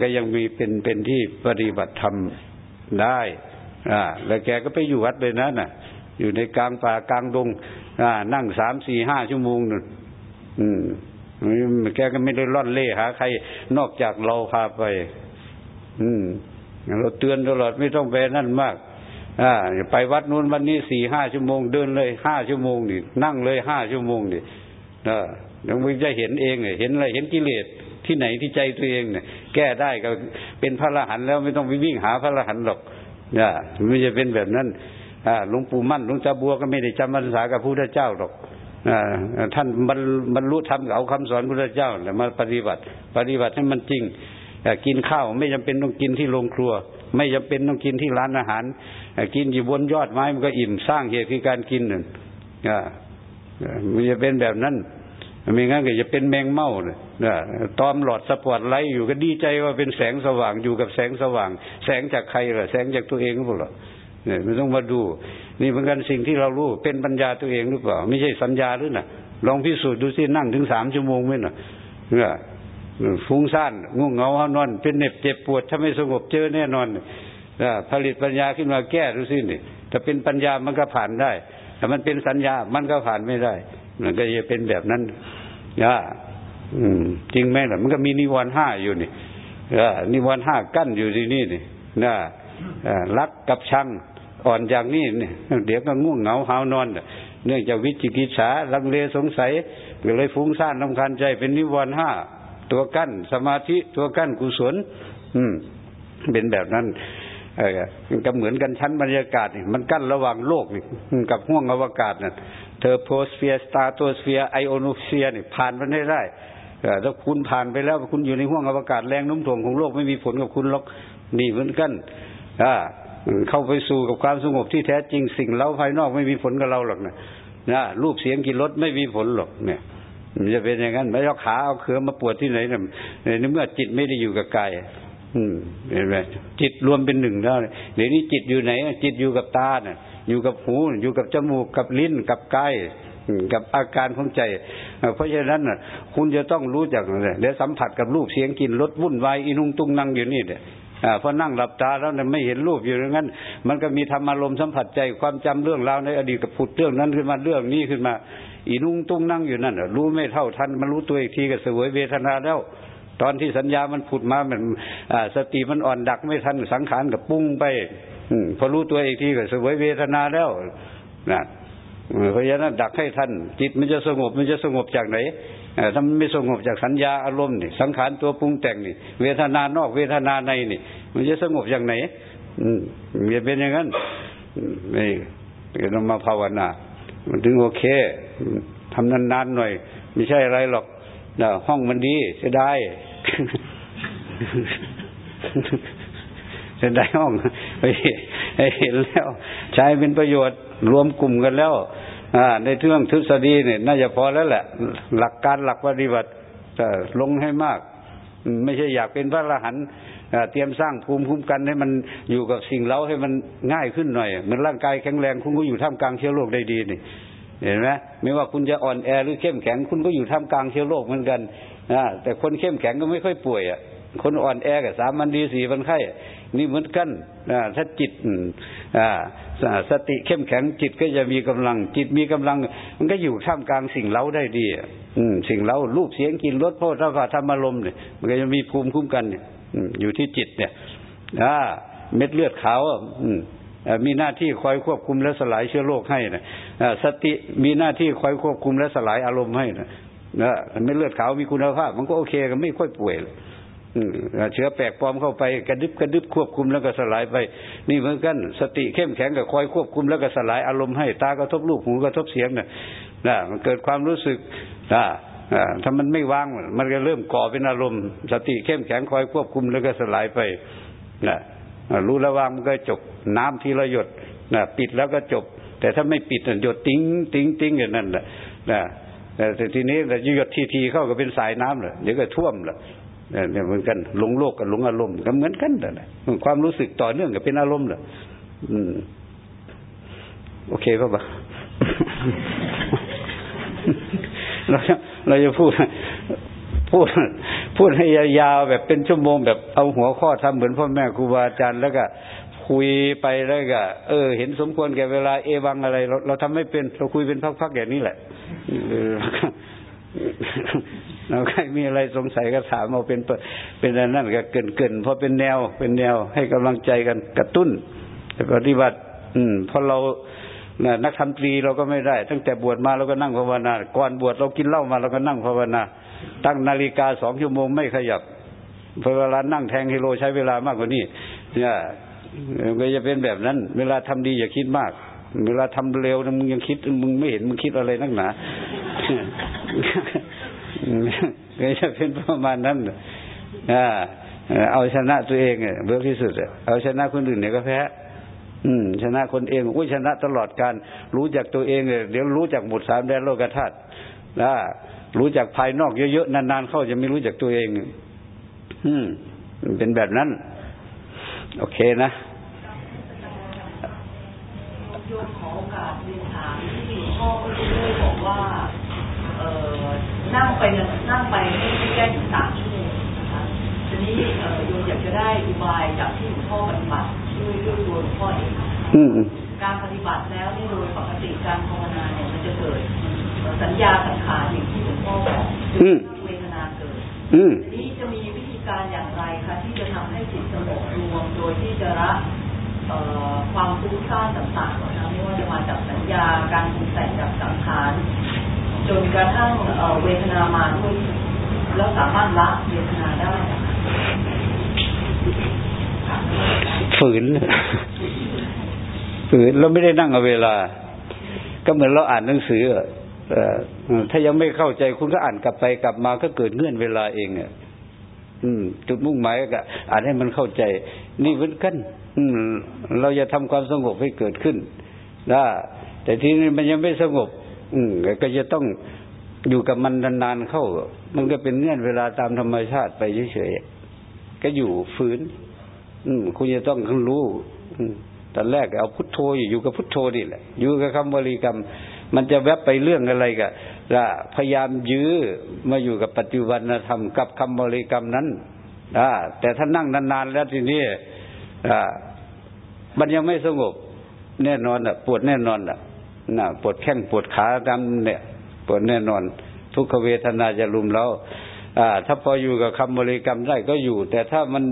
ก็ยังมีเป็นเป็นที่ปฏิบัติธรรมได้อ่าแล้วแกก็ไปอยู่วัดเลยนะน่ะ อยู่ในกลางป่ากลางดงนั่งสามสี่ห้าชั่วโมงนึงแกก็ไม่ได้ล่อนเล่หาใครนอกจากเราพาไป อืมเราเตือนตลอดไม่ต้องไปนั่นมากอ่าไปวัดนู้นวันนี้สี่ห้าชั่วโมงเดินเลยห้าชั่วโมงดินั่งเลยห้าชั่วโมงดินะเดี๋ยวมึงจะเห็นเองเห็นอะไรเห็นกิเลสที่ไหนที่ใจตัวเองเนี่ย แก้ได้ก็เป็นพระอรหันต์แล้วไม่ต้องไปวิ่งหาพระอรหันต์หรอกนะไม่จะเป็นแบบนั้น หลวงปู่มั่นหลวงตาบัวก็ไม่ได้จำพรรษากับพระพุทธเจ้าหรอกท่านบรรลุธรรมเอาคำสอนพระพุทธเจ้าแล้วมาปฏิบัติ ปฏิบัติให้มันจริงกินข้าวไม่จำเป็นต้องกินที่โรงครัว ไม่จำเป็นต้องกินที่ร้านอาหาร กินอยู่บนยอดไม้มันก็อิ่มสร้างเหตุคือการกินนึ่งมันจะเป็นแบบนั้นไม่งั้นก็จะเป็นแมงเม่าเลยนะตอมหลอดสปอตไลท์อยู่ก็ดีใจว่าเป็นแสงสว่างอยู่กับแสงสว่าง แสงจากใครล่ะแสงจากตัวเองหรือเปล่า เนี่ยไม่ต้องมาดู นี่เป็นกันสิ่งที่เรารู้เป็นปัญญาตัวเองหรือเปล่า ไม่ใช่สัญญาหรือน่ะ ลองพิสูจน์ดูสินั่งถึงสามชั่วโมงไหมน่ะเนี่ยฟุ้งซ่านง่วงเหงาหานอน เป็นเหน็บเจ็บปวดถ้าไม่สงบเจอแน่นอนผลิตปัญญาขึ้นมาแก้ดูสินี่ถ้าเป็นปัญญามันก็ผ่านได้ถ้ามันเป็นสัญญามันก็ผ่านไม่ได้มันก็จะเป็นแบบนั้นนะอืม จริงไหมล่ะ มันก็มีนิวรณ์ห้าอยู่นี่นิวรณ์ห้ากั้นอยู่ที่นี่นี่นะรักกับชัง อ่อนอย่างนี้เนี่ยเดี๋ยวก็ง่วงเหงาหานอน เนื่องจากวิจิกิจฉาลังเลสงสัยก็เลยฟุ้งซ่านลำคาญใจเป็นนิวรณ์ห้าตัวกั้นสมาธิตัวกั้นกุศล อืม เป็นแบบนั้น เออก็เหมือนกันชั้นบรรยากาศนี่มันกั้นระหว่างโลกนี่กับห้วงอวกาศนั่น troposphere stratosphere ionosphere นี่ผ่านมันได้ได้ถ้าคุณผ่านไปแล้วคุณอยู่ในห้วงอวกาศแรงโน้มถ่วงของโลกไม่มีผลกับคุณหรอกนี่เหมือนกันอ่า เข้าไปสู่กับความสงบที่แท้จริงสิ่งเร้าภายนอกไม่มีผลกับเราหรอกนะนะรูปเสียงกลิ่นรสไม่มีผลหรอกเนี่ยมันจะเป็นอย่างนั้นไม่เอาขาเอาเขือมาปวดที่ไหนเนี่ยในเมื่อจิตไม่ได้อยู่กับกายอืมเห็นไหมจิตรวมเป็นหนึ่งแล้วเดี๋ยวนี้จิตอยู่ไหน จิตอยู่กับตาเนี่ยอยู่กับหู อยู่กับจมูกกับลิ้นกับกายกับอาการของใจ เพราะฉะนั้นน่ะ คุณจะต้องรู้จักเลยแล้วสัมผัสกับรูปเสียงกินรสวุ่นวายอินุงตุงนั่งอยู่นี่เนี่ย พอนั่งหลับตาแล้วเนี่ยไม่เห็นรูปอยู่อย่างนั้น มันก็มีธรรมารมณ์สัมผัสใจความจำเรื่องราวในอดีตกับผุดเรื่องนั้นขึ้นมาเรื่องนี้ขึ้นมา อีนุ่งตุ้งนั่งอยู่นั่นรู้ไม่เท่าทันมันรู้ตัวอีกทีก็เสวยเวทนาแล้วตอนที่สัญญามันผุดมามันสติมันอ่อนดักไม่ทันสังขารกับปุ้งไปพอรู้ตัวอีกทีก็สวยเวทนาแล้วนะเพราะฉะนั้นดักให้ท่านจิตมันจะสงบมันจะสงบจากไหน ถ้ามันไม่สงบจากสัญญาอารมณ์นี่สังขารตัวปรุงแต่งนี่ เวทนานอกเวทนาในนี่ มันจะสงบอย่างไหน อืมมันเป็นอย่างนั้นนี่เรามาภาวนามันถึงโอเคทำนานๆหน่อย ไม่ใช่อะไรหรอกนะห้องมันดีเสียดายเสียดายห้องไปเห็นแล้ว ใช้เป็นประโยชน์รวมกลุ่มกันแล้ว ในเรื่องทฤษฎีเนี่ยน่าจะพอแล้วแหละ หลักการหลักปฏิบัติลงให้มาก ไม่ใช่อยากเป็นพระอรหันต์เตรียมสร้างภูมิคุ้มกันให้มันอยู่กับสิ่งเล้าให้มันง่ายขึ้นหน่อยเหมือนร่างกายแข็งแรงคุณก็อยู่ท่ามกลางเชื้อโรคได้ดีนี่เห็นไหมไม่ว่าคุณจะอ่อนแอหรือเข้มแข็ง คุณก็อยู่ท่ามกลางเชื้อโรคเหมือนกันแต่คนเข้มแข็งก็ไม่ค่อยป่วยอะ คนอ่อนแอกับสามวันดีสี่วันไข้นี่เหมือนกันถ้าจิตสติเข้มแข็งจิตก็จะมีกำลัง จิตมีกำลัง มันก็อยู่ท่ามกลางสิ่งเล้าได้ดีอืสิ่งเล้ารูปเสียงกินรสโพธาธรรมอารมณ์เนี่ยมันก็จะมีภูมิคุ้มกันเนี่ยอยู่ที่จิตเนี่ยอเม็ดเลือดขาวอืมีหน้าที่คอยควบคุมและสลายเชื้อโรคให้นะสติมีหน้าที่คอยควบคุมและสลายอารมณ์ให้นะเม็ดเลือดขาวมีคุณภาพ มันก็โอเคกันไม่ค่อยป่วย เชื้อแปลกปลอมเข้าไปกระดึบกระดึบควบคุมแล้วก็สลายไป นี่เหมือนกันสติเข้มแข็งกับคอยควบคุมแล้วก็สลายอารมณ์ให้ตากระทบลูกหูกระทบเสียงเนี่ยนะมันเกิดความรู้สึกนะถ้ามันไม่ว่างมันก็เริ่มก่อเป็นอารมณ์ สติเข้มแข็งคอยควบคุมแล้วก็สลายไปนะรู้ละวางมันก็จบน้ำทีละหยดนะปิดแล้วก็จบ แต่ถ้าไม่ปิดหยดติ้งติ้งติ้งอย่างนั้นแหละนะแต่ทีนี้หยดทีทีเข้าก็เป็นสายน้ำเลยเดี๋ยวก็ท่วมเลย เนี่ยเหมือนกันหลงโลกกับหลงอารมณ์ก็เหมือนกันแต่ความรู้สึกต่อเนื่องกับเป็นอารมณ์เลยอืมโอเคป่ะบะเราเราจะพูดพูดพูดให้ยาวๆแบบเป็นชั่วโมงแบบเอาหัวข้อทำเหมือนพ่อแม่ครูบาอาจารย์แล้วก็คุยไปแล้วก็เออ เห็นสมควรแก่เวลาเอวังอะไร เราเราทำไม่เป็นเราคุยเป็นพักๆอย่างนี้แหละ เราใครมีอะไรสงสัยก็ถามเอาเป็นเป็นอะไรนั่นก็เกินเกินเพราะเป็นแนวเป็นแนวให้กำลังใจกันกระตุ้นปฏิบัติ อืมเพราะเรานักทำตรีเราก็ไม่ได้ ตั้งแต่บวชมาเราก็นั่งภาวนาก่อนบวชเรากินเหล้ามาเราก็นั่งภาวนา ตั้งนาฬิกาสองชั่วโมงไม่ขยับเพราะเวลานั่งแทงฮิโลใช้เวลามากกว่านี้เนี่ยก็จะเป็นแบบนั้น เวลาทำดีอย่าคิดมาก เวลาทำเร็วมึงยังคิดมึงไม่เห็นมึงคิดอะไรนักหนา ก็จะเป็นประมาณนั้นอ่าเอาชนะตัวเองเบื้องที่สุดเอาชนะคนอื่นเนี่ยก็แพ้อืม ชนะคนเองอุ้ยชนะตลอดการรู้จักตัวเองเดี๋ยวรู้จักหมดสามแดนโลกธาตุนะรู้จักภายนอกเยอะๆนานๆเข้าจะไม่รู้จักตัวเอง อืม เป็นแบบนั้น โอเคนะโยมขอโอกาสเรียนถามที่พ่อก็ได้บอกว่า นั่งไปนั่งไปไม่แก้ถึงสามชั่วโมงนะคะทีนี้โยมอยากจะได้อุบายจากที่หลวงพ่อปฏิบัติด้วยด้วยตัวหลวงพ่อเองการปฏิบัติแล้วนี่โดยปกติการภาวนาเนี่ยมันจะเกิดสัญญาสังขารอย่างที่หลวงพ่อบอกคือเวทนาเกิดทีนี้จะมีวิธีการอย่างไรคะที่จะทำให้จิตสงบรวมโดยที่จะละความฟุ้งซ่านต่างๆนะไม่ว่าจะมาจากสัญญาการปรุงแต่งจากสังขาร จนกระทั่งเวทนามาด้วยแล้วสามารถละเวทนาได้ฝืนฝืนเราไม่ได้นั่งเอาเวลา ก็เหมือนเราอ่านหนังสือเออถ้ายังไม่เข้าใจคุณก็อ่านกลับไปกลับมาก็เกิดเงื่อนเวลาเองอะจุดมุ่งหมายก็อ่านให้มันเข้าใจ นี่เหมือนกันเราจะทำความสงบให้เกิดขึ้นนะแต่ที่นี้มันยังไม่สงบ อืมก็จะต้องอยู่กับมันนานๆเข้า มันก็เป็นเงื่อนเวลาตามธรรมชาติไปเฉยๆก็อยู่ฝืน อืม คุณจะต้องรู้ตอนแรกเอาพุทโธอยู่กับพุทโธนี่แหละ อยู่กับคำบริกรรม มันจะแวบไปเรื่องอะไรกันะพยายามยื้อมาอยู่กับปัจจุบันธรรมกับคำบริกรรมนั้นอ่าแต่ถ้านั่งนานๆแล้วทีนี้อ่ามันยังไม่สงบ แน่นอนอะ ปวดแน่นอนอะ น่ะปวดแข้งปวดขาดำเนี่ยปวดแน่นอน ทุกขเวทนาจะลุมแล้วอ่า ถ้าพออยู่กับคำบริกรรมได้ก็อยู่ แต่ถ้ามัน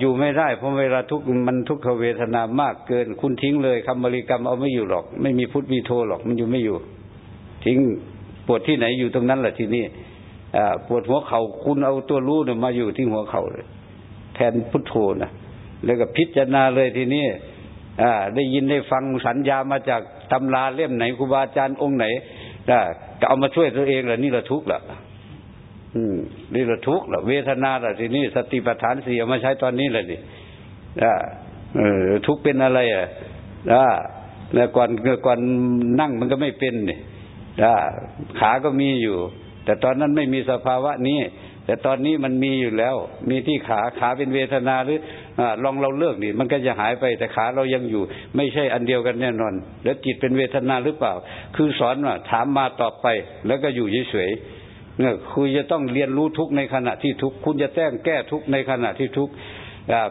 อยู่ไม่ได้เพราะเวลาทุกมันทุกขเวทนามากเกิน คุณทิ้งเลยคำบริกรรมเอาไม่อยู่หรอก ไม่มีพุทธมีโทหรอกมันอยู่ไม่อยู่ ทิ้งปวดที่ไหนอยู่ตรงนั้นแหละทีนี่ปวดหัวเขา่าคุณเอาตัวรู้เนี่ยมาอยู่ที่หัวเข่าเลย แทนพุทโธนะแล้วก็พิจารณาเลยทีนี้ ได้ยินได้ฟังสัญญามาจากตำราเล่มไหนครูบาอาจารย์องค์ไหนก็เอามาช่วยตัวเองแหละนี่ละทุกข์ละนี่ละทุกข์ละเวทนาละทีนี้สติปัฏฐานสี่เอามาใช้ตอนนี้แหละดิทุกข์เป็นอะไรอะแล้วก่อนก่อนนั่งมันก็ไม่เป็นนี่ขาก็มีอยู่ แต่ตอนนั้นไม่มีสภาวะนี้แต่ตอนนี้มันมีอยู่แล้ว มีที่ขาขาเป็นเวทนาหรือ อลองเราเลิกนี่มันก็จะหายไปแต่ขาเรายังอยู่ ไม่ใช่อันเดียวกันแน่นอน แล้วจิตเป็นเวทนาหรือเปล่า คือสอนว่าถามมาตอบไป แล้วก็อยู่เฉยๆเนี่ยคุณจะต้องเรียนรู้ทุกในขณะที่ทุกคุณจะแต้งแก้ทุกในขณะที่ทุก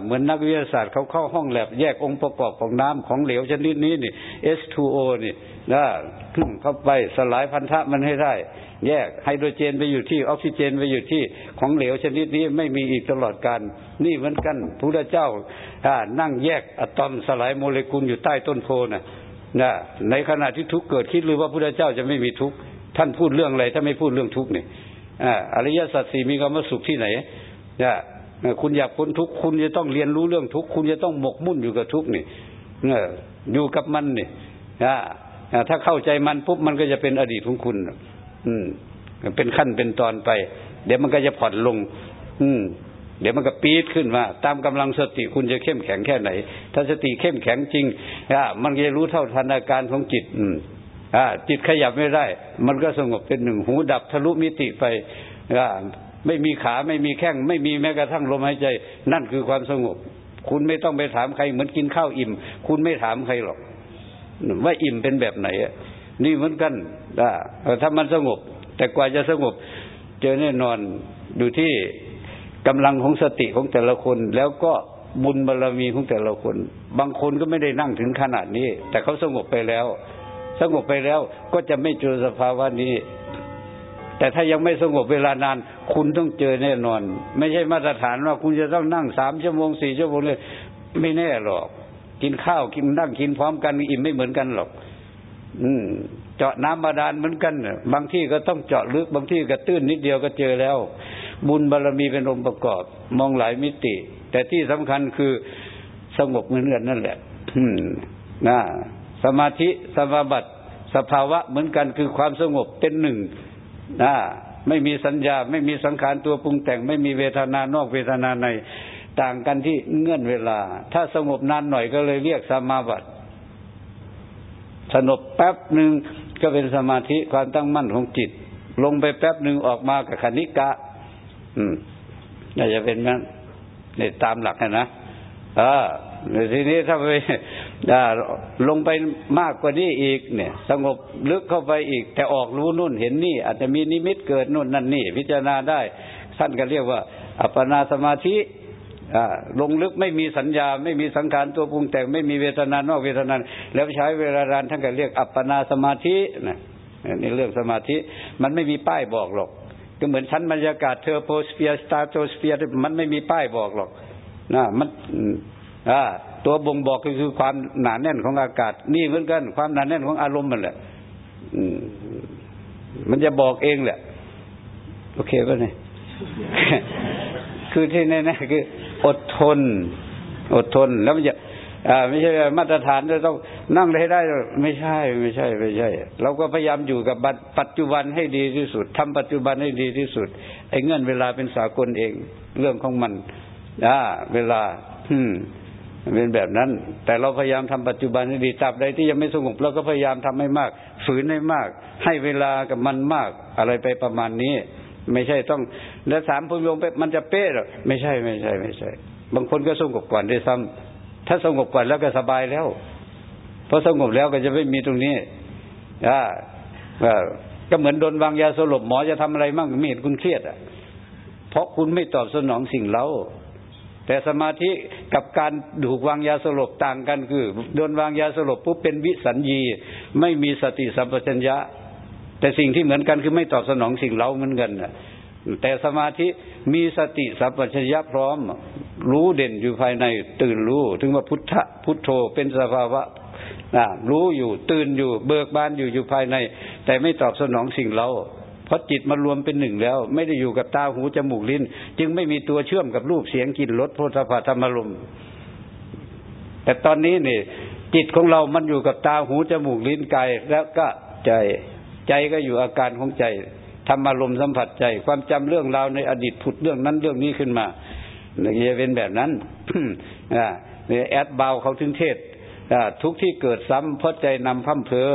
เหมือนนักวิทยาศาสตร์เขาเข้าห้องแลบแยกองค์ประกอบของน้ำของเหลวชนิดนี้นี่ H2O นี่นะเข้าไปสลายพันธะมันให้ได้ แยกไฮโดรเจนไปอยู่ที่ออกซิเจนไปอยู่ที่ของเหลวชนิดนี้ไม่มีอีกตลอดการนี่เหมือนกันพระเจ้านั่งแยกอะตอมสลายโมเลกุลอยู่ใต้ต้นโพนะนะในขณะที่ทุกเกิดคิดหรือว่าพระเจ้าจะไม่มีทุกท่านพูดเรื่องอะไรถ้าไม่พูดเรื่องทุกเนี่ยอริยสัจสี่มีคำว่าสุขที่ไหนนะคุณอยากพ้นทุกคุณจะต้องเรียนรู้เรื่องทุกคุณจะต้องหมกมุ่นอยู่กับทุกนี่อยู่กับมันนี่ถ้าเข้าใจมันปุ๊บมันก็จะเป็นอดีตของคุณ อืม เป็นขั้นเป็นตอนไป เดี๋ยวมันก็จะผ่อนลง อืม เดี๋ยวมันก็ปี๊ดขึ้นมา ตามกำลังสติคุณจะเข้มแข็งแค่ไหน ถ้าสติเข้มแข็งจริงอ่ามันจะรู้เท่าทันอาการของจิต อืมอ่าจิตขยับไม่ได้ มันก็สงบเป็นหนึ่งหูดับทะลุมิติไปอ่าไม่มีขาไม่มีแข้ง ไม่มีแม้กระทั่งลมหายใจ นั่นคือความสงบ คุณไม่ต้องไปถามใครเหมือนกินข้าวอิ่ม คุณไม่ถามใครหรอก ว่าอิ่มเป็นแบบไหน นี่เหมือนกันถ้ามันสงบ แต่กว่าจะสงบ เจอแน่นอนดูที่กำลังของสติของแต่ละคน แล้วก็บุญบารรมีของแต่ละคน บางคนก็ไม่ได้นั่งถึงขนาดนี้ แต่เขาสงบไปแล้ว สงบไปแล้วก็จะไม่เจอสภาวะนี้ แต่ถ้ายังไม่สงบเวลานาน คุณต้องเจอแน่นอน ไม่ใช่มาตรฐานว่าคุณจะต้องนั่งสามชั่วโมงสี่ชั่วโมงเลย ไม่แน่หรอก กินข้าวกินนั่งกินพร้อมกันอิ่มไม่เหมือนกันหรอก อืม เจาะน้ำบาดาลเหมือนกันบางที่ก็ต้องเจาะลึก บางที่ก็ตื้นนิดเดียวก็เจอแล้ว บุญบารรมีเป็นองค์ประกอบ มองหลายมิติ แต่ที่สำคัญคือสงบเหมือนกันนั่นแหละ อืมนะสมาธิสมาบัติสภาวะเหมือนกันคือความสงบเป็นหนึ่งนะไม่มีสัญญา ไม่มีสังขารตัวปรุงแต่ง ไม่มีเวทนานอกเวทนาในต่างกันที่เงื่อนเวลา ถ้าสงบนานหน่อยก็เลยเรียกสมาบัติ สงบแป๊บหนึ่งก็เป็นสมาธิความตั้งมั่นของจิต ลงไปแป๊บหนึ่งออกมากับคณิกะ อืมน่าจะเป็นนั้นเนี่ยตามหลักนะอ่าทีนี้ถ้าไปลงไปมากกว่านี้อีกเนี่ย สงบลึกเข้าไปอีก แต่ออกรู้นู่นเห็นนี่ อาจจะมีนิมิตเกิดนู่นนั่นนี่ พิจารณาได้ท่านก็เรียกว่า อัปปนาสมาธิ ลงลึกไม่มีสัญญา ไม่มีสังขารตัวปรุงแต่งไม่มีเวทนานอกเวทนาในแล้วใช้เวลานานท่านก็เรียกอัปปนาสมาธินะนี่เรื่องสมาธิมันไม่มีป้ายบอกหรอก ก็เหมือนชั้นบรรยากาศ troposphere stratosphereมันไม่มีป้ายบอกหรอกนะมันอ่าตัวบ่งบอกก็คือความหนาแน่นของอากาศ นี่เหมือนกัน ความหนาแน่นของอารมณ์มันแหละมันจะบอกเองแหละ โอเคป่ะเนี่ยคือที่แน่ๆคือ อดทน อดทนแล้วมันจะอ่าไม่ใช่มาตรฐานจะต้องนั่งได้ได้ ไม่ใช่ไม่ใช่ไม่ใช่ เราก็พยายามอยู่กับปัจจุบันให้ดีที่สุดทำปัจจุบันให้ดีที่สุดไอ้เงื่อนเวลาเป็นสากลเอง เรื่องของมันอ่าเวลา อืมเป็นแบบนั้น แต่เราพยายามทำปัจจุบันให้ดีตับใดที่ยังไม่สงบเราก็พยายามทำให้มาก ฝืนให้มาก ให้เวลากับมันมาก อะไรไปประมาณนี้ ไม่ใช่ต้องแล้วสามพยงไปมันจะเป๊ะหรอไม่ใช่ไม่ใช่ไม่ใช่ บางคนก็สงบก่อนได้ซ้ำถ้าสงบก่อนแล้วก็สบายแล้วพราะสงบแล้วก็จะไม่มีตรงนี้อ่าก็เหมือนโดนวางยาสลบหมอจะทำอะไรมั่งไม่เห็นคุณเครียดอะ เพราะคุณไม่ตอบสนองสิ่งเล้าแต่สมาธิกับการถูกวางยาสลบต่างกันคือ โดนวางยาสลบปุ๊บเป็นวิสัญญี ไม่มีสติสัมปชัญญะ แต่สิ่งที่เหมือนกันคือไม่ตอบสนองสิ่งเล้าเหมือนกันแต่สมาธิมีสติสัมปชัญญะพร้อม รู้เด่นอยู่ภายในตื่นรู้ ถึงว่าพุทธพุทโธเป็นสภาวะนะรู้อยู่ตื่นอยู่เบิกบานอยู่อยู่ภายใน แต่ไม่ตอบสนองสิ่งเล้าเพราะจิตมันรวมเป็นหนึ่งแล้ว ไม่ได้อยู่กับตาหูจมูกลิ้น จึงไม่มีตัวเชื่อมกับรูปเสียงกลิ่นรสโพธาภาธรรมลมแต่ตอนนี้นี่ จิตของเรามันอยู่กับตาหูจมูกลิ้นกายแล้วก็ใจ ใจก็อยู่อาการของใจธรรมารมณ์สัมผัสใจ ความจำเรื่องราวในอดีตผุดเรื่องนั้นเรื่องนี้ขึ้นมาเนี่ยเป็นแบบนั้นอ่าแอดเบาเขาถึงเทศทุกที่เกิดซ้ำเพราะใจนำพั่มเพอ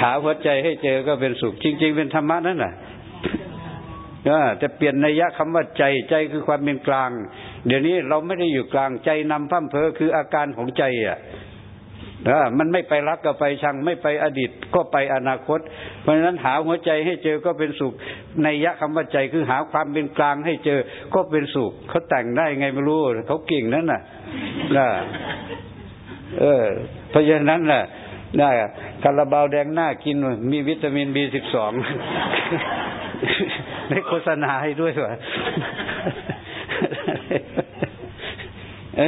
หาหัวใจให้เจอก็เป็นสุข จริง ๆ เป็นธรรมะนั่นแหละจะเปลี่ยนนัยยะคำว่าใจใจคือความเป็นกลาง เดี๋ยวนี้เราไม่ได้อยู่กลางใจนำพั่มเพอคืออาการของใจอะ มันไม่ไปรักก็ไปชังไม่ไปอดีตก็ไปอนาคต เพราะฉะนั้นหาหัวใจให้เจอก็เป็นสุขในยะคำว่าใจคือหาความเป็นกลางให้เจอก็เป็นสุขเขาแต่งได้ไงไม่รู้เขาเก่งนั่นน่ะนะเออ เพราะฉะนั้นน่ะได้คาราบาวแดงหน้ากินมีวิตามินบีสิบสองในโฆษณาให้ด้วยว่ะ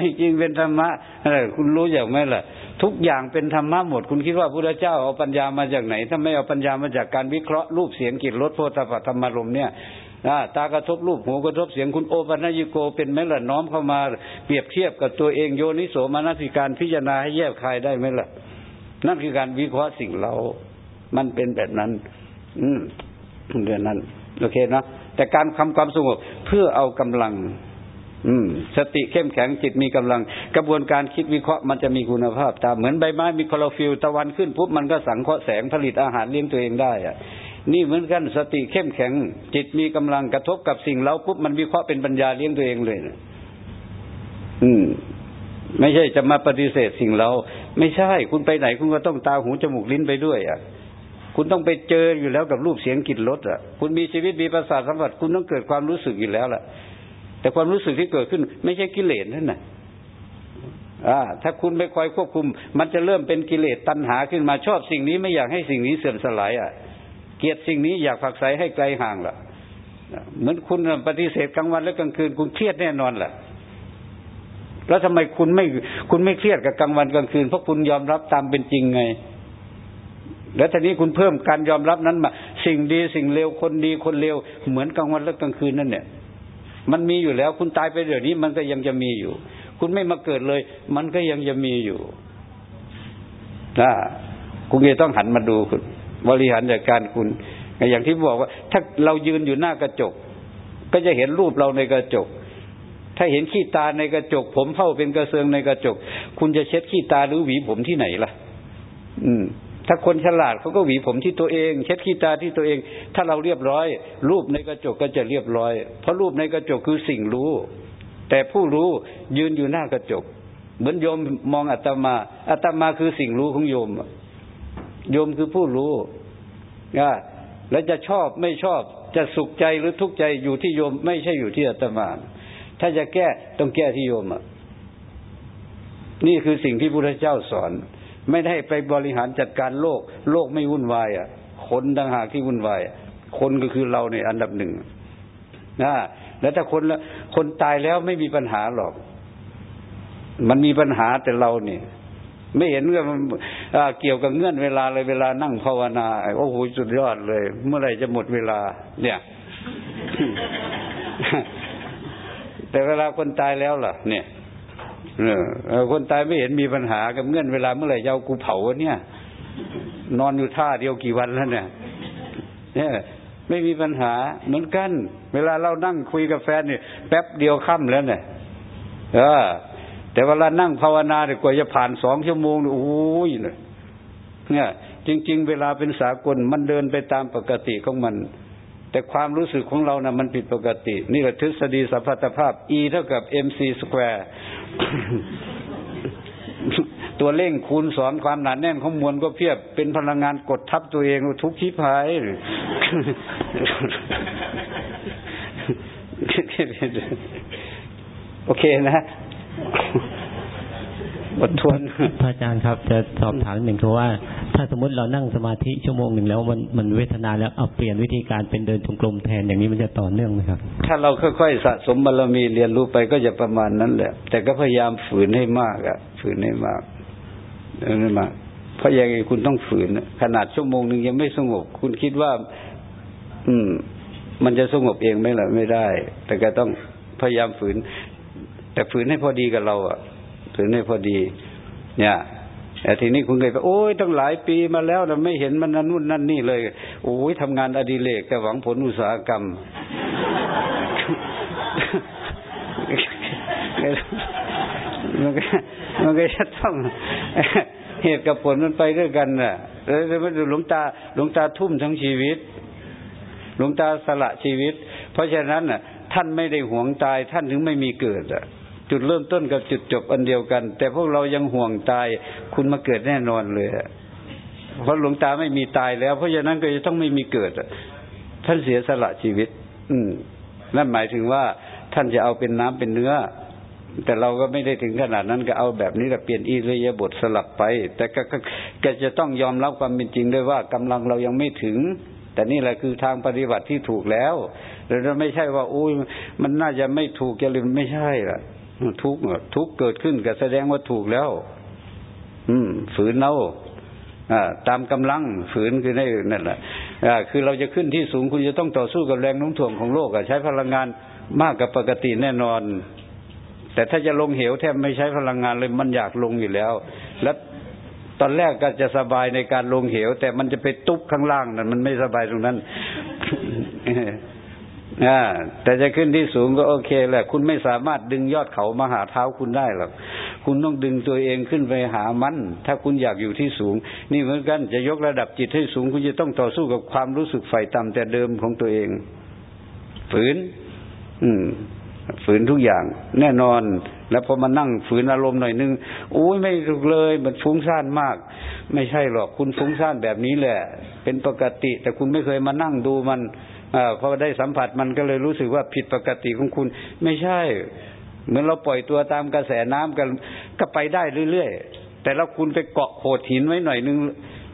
จริงเป็นธรรมะอะไรคุณรู้อย่างไหมล่ะ ทุกอย่างเป็นธรรมะหมด คุณคิดว่าพระเจ้าเอาปัญญามาจากไหน ถ้าไม่เอาปัญญามาจากการวิเคราะห์รูปเสียงกลิ่นรสโพธาธรรมารมเนี่ยตากระทบรูปหูกระทบเสียงคุณโอปนยิโกเป็นไหมล่ะน้อมเข้ามาเปรียบเทียบกับตัวเองโยนิโสมนสิการพิจารณาให้แยบคายได้ไหมล่ะ นั่นคือการวิเคราะห์สิ่งเร้า มันเป็นแบบนั้น อืมเรื่องนั้น โอเคเนาะแต่การทำความสงบเพื่อเอากำลัง อืม สติเข้มแข็งจิตมีกำลัง กระบวนการคิดวิเคราะห์มันจะมีคุณภาพตามเหมือนใบไม้มีคลอโรฟิลล์ตะวันขึ้นปุ๊บมันก็สังเคราะห์แสงผลิตอาหารเลี้ยงตัวเองได้อะนี่เหมือนกันสติเข้มแข็ง จิตมีกำลังกระทบกับสิ่งเราปุ๊บมันวิเคราะห์เป็นปัญญาเลี้ยงตัวเองเลยนะอืม ไม่ใช่จะมาปฏิเสธสิ่งเราไม่ใช่ คุณไปไหนคุณก็ต้องตาหูจมูกลิ้นไปด้วยอะคุณต้องไปเจออยู่แล้วกับรูปเสียงกลิ่นรสอะ คุณมีชีวิตมีประสาทสัมผัส คุณต้องเกิดความรู้สึกอยู่แล้วล่ะ แต่ความรู้สึกที่เกิดขึ้น ไม่ใช่กิเลสนั่นน่ะถ้าคุณไม่คอยควบคุม มันจะเริ่มเป็นกิเลสตัณหาขึ้นมาชอบสิ่งนี้ไม่อยากให้สิ่งนี้เสื่อมสลายอะ เกลียดสิ่งนี้อยากผักใสให้ไกลห่างล่ะเหมือนคุณปฏิเสธกลางวันและกลางคืนคุณเครียดแน่นอนแหละแล้วทำไมคุณไม่คุณไม่เครียดกับกลางวันกลางคืนเพราะคุณยอมรับตามเป็นจริงไง แล้วทีนี้คุณเพิ่มการยอมรับนั้นมา สิ่งดีสิ่งเลวคนดีคนเลวเหมือนกลางวันและกลางคืนนั่นเนี่ย มันมีอยู่แล้ว คุณตายไปเดี๋ยวนี้มันก็ยังจะมีอยู่ คุณไม่มาเกิดเลย มันก็ยังจะมีอยู่นะคุณจะต้องหันมาดูคุณ บริหารจัดการคุณ อย่างที่บอกว่า ถ้าเรายืนอยู่หน้ากระจก ก็จะเห็นรูปเราในกระจก ถ้าเห็นขี้ตาในกระจก ผมเผ่าเป็นกระเซิงในกระจก คุณจะเช็ดขี้ตาหรือหวีผมที่ไหนล่ะ อืม ถ้าคนฉลาดเขาก็หวีผมที่ตัวเอง เช็ดขี้ตาที่ตัวเอง ถ้าเราเรียบร้อย รูปในกระจกก็จะเรียบร้อย เพราะรูปในกระจกคือสิ่งรู้ แต่ผู้รู้ยืนอยู่หน้ากระจก เหมือนโยมมองอาตมาอาตมาคือสิ่งรู้ของโยมโยมคือผู้รู้นะแล้วจะชอบไม่ชอบจะสุขใจหรือทุกข์ใจอยู่ที่โยมไม่ใช่อยู่ที่อาตมา ถ้าจะแก้ต้องแก้ที่โยมอะนี่คือสิ่งที่พระพุทธเจ้าสอน ไม่ได้ไปบริหารจัดการโลก โลกไม่วุ่นวาย อะ คนต่างหากที่วุ่นวายคนก็คือเราในอันดับหนึ่งนะแล้วถ้าคนคนตายแล้วไม่มีปัญหาหรอก มันมีปัญหาแต่เราเนี่ยไม่เห็นว่ามันเกี่ยวกับเงื่อนเวลาเลยเวลานั่งภาวนาโอ้โหสุดยอดเลย เมื่อไหร่จะหมดเวลา เนี่ย แต่เวลาคนตายแล้วล่ะ เนี่ย คนตายไม่เห็นมีปัญหากับเงื่อนเวลาเมื่อไหร่จะเอากูเผาเนี่ย นอนอยู่ท่าเดียวกี่วันแล้วเนี่ยเนี่ยไม่มีปัญหาเหมือนกัน เวลาเรานั่งคุยกับแฟนเนี่ยแป๊บเดียวค่ำแล้วเนี่ยเออ แต่เวลานั่งภาวนาเนี่ยกว่าจะผ่านสองชั่วโมงโอ้ยเนี่ย จริง ๆ เวลาเป็นสากลมันเดินไปตามปกติของมัน แต่ความรู้สึกของเรานะ่ะมันผิดปกติ นี่แหละทฤษฎีสัพพตภาพ E เท่ากับ mc square ตัวเร่งคูณสอนความหนาแน่นของมวลก็เพียบเป็นพลังงานกดทับตัวเองทุกทิพายโอเคนะ บททวนพระอาจารย์ครับ จะสอบถามหนึ่งคือว่า ถ้าสมมติเรานั่งสมาธิชั่วโมงหนึ่งแล้วมันมันเวทนาแล้วเอาเปลี่ยนวิธีการเป็นเดินจงกรมแทนอย่างนี้มันจะต่อเนื่องไหมครับ ถ้าเราค่อยๆสะสมบารมีเรียนรู้ไปก็จะประมาณนั้นแหละ แต่ก็พยายามฝืนให้มากอะฝืนให้มากเออไม่มากเพราะยังไงคุณต้องฝืนขนาดชั่วโมงหนึ่งยังไม่สงบ คุณคิดว่า อืม มันจะสงบเองไหมล่ะไม่ได้ แต่ก็ต้องพยายามฝืน แต่ฝืนให้พอดีกับเราอะ ถึงได้พอดี เนี่ยแต่ทีนี้คุณเคยไปโอ้ยตั้งหลายปีมาแล้วแต่ไม่เห็นมันนั่นนู่นนั่นนี่เลย โอ้ยทำงานอดิเรกแต่หวังผลอุตสาหกรรมมันก็มันก็จะต้องเหตุกับผลมันไปด้วยกันน่ะแล้วมันหลวงตาหลวงตาทุ่มทั้งชีวิต หลวงตาสละชีวิต เพราะฉะนั้นน่ะ ท่านไม่ได้หวงตายท่านถึงไม่มีเกิดอะ จุดเริ่มต้นกับจุดจบอันเดียวกัน แต่พวกเรายังห่วงตาย คุณมาเกิดแน่นอนเลยเพราะหลวงตาไม่มีตายแล้ว เพราะฉะนั้นก็จะต้องไม่มีเกิดท่านเสียสละชีวิต อืมนั่นหมายถึงว่าท่านจะเอาเป็นน้ำเป็นเนื้อ แต่เราก็ไม่ได้ถึงขนาดนั้นก็เอาแบบนี้แต่เปลี่ยนอิริยาบถสลับไป แต่ก็ก็จะต้องยอมรับความเป็นจริงด้วยว่ากำลังเรายังไม่ถึง แต่นี่แหละคือทางปฏิบัติที่ถูกแล้วเราไม่ใช่ว่าอุ้ยมันน่าจะไม่ถูกจะลืมไม่ใช่ล่ะ ทุกทุกเกิดขึ้นก็แสดงว่าถูกแล้ว อืม ฝืนเอาตามกำลังฝืนคือได้นั่นแหละคือเราจะขึ้นที่สูงคุณจะต้องต่อสู้กับแรงโน้มถ่วงของโลกใช้พลังงานมากกว่าปกติแน่นอน แต่ถ้าจะลงเหวแทบไม่ใช้พลังงานเลยมันอยากลงอยู่แล้ว แล้วตอนแรกก็จะสบายในการลงเหว แต่มันจะไปตุ๊บข้างล่างนั่นมันไม่สบายตรงนั้น อ่าแต่จะขึ้นที่สูงก็โอเคแหละ คุณไม่สามารถดึงยอดเขามาหาเท้าคุณได้หรอกคุณต้องดึงตัวเองขึ้นไปหามัน ถ้าคุณอยากอยู่ที่สูง นี่เหมือนกันจะยกระดับจิตให้สูง คุณจะต้องต่อสู้กับความรู้สึกไฟต่ำแต่เดิมของตัวเอง ฝืน อืม ฝืนทุกอย่าง แน่นอน แล้วพอมานั่งฝืนอารมณ์หน่อยนึงโอ้ยไม่ถูกเลยมันฟุ้งซ่านมาก ไม่ใช่หรอกคุณฟุ้งซ่านแบบนี้แหละ เป็นปกติ แต่คุณไม่เคยมานั่งดูมัน พอได้สัมผัสมันก็เลยรู้สึกว่าผิดปกติของคุณ ไม่ใช่ เหมือนเราปล่อยตัวตามกระแสน้ำกันก็ไปได้เรื่อยๆ แต่แล้วคุณไปเกาะโขดหินไว้หน่อยนึง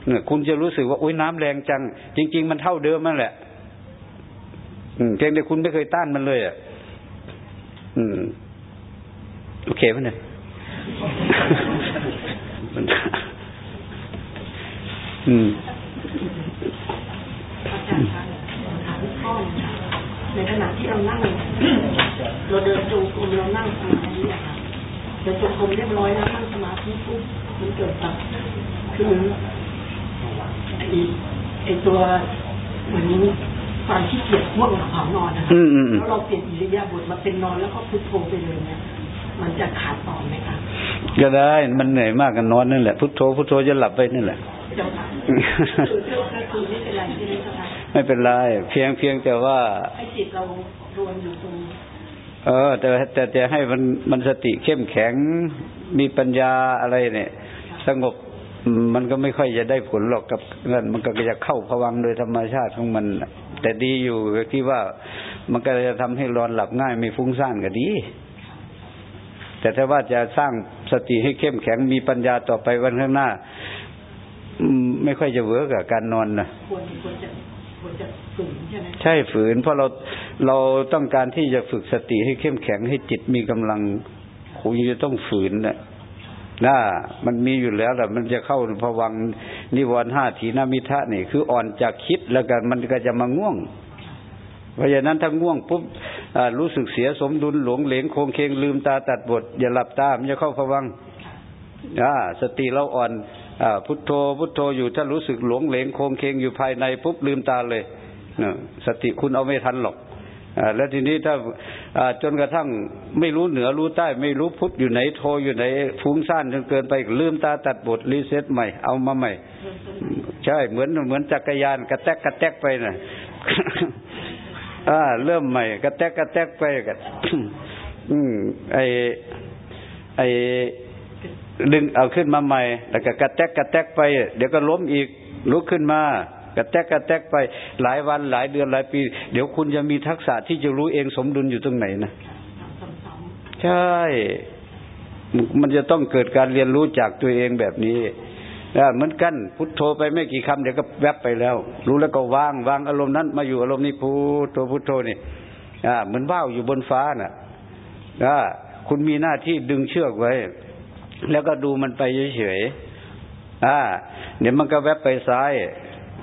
เนี่ยคุณจะรู้สึกว่าโอ้ยน้ำแรงจัง จริง ๆ มันเท่าเดิมนั่นแหละเพียงแต่คุณไม่เคยต้านมันเลยอะอืม โอเคไหมเนี่ยอืมในขณะที่เรานั่งเราเดินจงกรม เรานั่งสมาธิอะค่ะเดินจงกรมเรียบร้อยแล้วนั่งสมาธิปุ๊บมันเกิดแบบคือไอไอตัวเหมือนความขี้เกียจง่วงหานอนนะคะแล้วเราเปลี่ยนอิริยาบถมาเป็นนอนแล้วก็พุทโธไปเลยเนี่ยมันจะขาดต่อไหมคะก็ได้มันเหนื่อยมากกันนอนนั่นแหละพุทโธพุทโธจะหลับไปนั่นแหละไม่เป็นไรเพียงเพียงแต่ว่าให้จิตเรารวมอยู่ตรง เออ แต่แต่จะให้มันมันสติเข้มแข็ง มีปัญญาอะไรเนี่ย สงบมันก็ไม่ค่อยจะได้ผลหรอกกับเงินมันก็จะเข้าผวังโดยธรรมชาติของมัน แต่ดีอยู่ที่ว่ามันก็จะทำให้รอนหลับง่าย ไม่ฟุ้งซ่านก็ดี แต่ถ้าว่าจะสร้างสติให้เข้มแข็งมีปัญญาต่อไปวันข้างหน้าไม่ค่อยจะเวิร์กกับการนอนนะควรควรจะ ฝืนใช่ไหมใช่ฝืน เพราะเราเราต้องการที่จะฝึกสติให้เข้มแข็งให้จิตมีกำลังคุณจะต้องฝืนนะน่ามันมีอยู่แล้วแต่มันจะเข้าพวังนิวรณ์ห้าทีนามิทะนี่คืออ่อนจากคิดแล้วกันมันก็จะมาง่วง เพราะฉะนั้นถ้าง่วงปุ๊บรู้สึกเสียสมดุลหลงเหลงโคงเคงลืมตาตัดบท อย่าหลับตามันจะเข้าพวังอ่าสติเราอ่อนพุทโธพุทโธอยู่ถ้ารู้สึกหลงเหลงโคงเคงอยู่ภายในปุ๊บลืมตาเลย สติคุณเอาไม่ทันหรอกอแล้วทีนี้ถ้าจนกระทั่งไม่รู้เหนือรู้ใต้ ไม่รู้พุทธอยู่ไหนโทอยู่ไหนฟุ้งซ่านจนเกินไปลืมตาตัดบทรีเซ็ตใหม่เอามาใหม่ ใช่เหมือนเหมือนจักรยานกระแทกกระแทกไปนะ่ะอ่าเริ่มใหม่กระแทกกระแทกไปกันอืมไอไอดึงเอาขึ้นมาใหม่แล้วก็กระแทกกระแทกไป เดี๋ยวก็ล้มอีกลุกขึ้นมา ระแทกกระแทกไปหลายวันหลายเดือนหลายปี เดี๋ยวคุณจะมีทักษะที่จะรู้เองสมดุลอยู่ตรงไหนนะใช่ มันจะต้องเกิดการเรียนรู้จากตัวเองแบบนี้เหมือนกันพุทโธไปไม่กี่คำเดี๋ยวก็แวบไปแล้ว รู้แล้วก็วางวางอารมณ์นั้น มาอยู่อารมณ์นี้พุทโธพุทโธนี่อ่าเหมือนว่าวอยู่บนฟ้าน่ะอ่าคุณมีหน้าที่ดึงเชือกไว้ แล้วก็ดูมันไปเฉยๆอ่าเดี๋ยวมันก็แวบไปซ้าย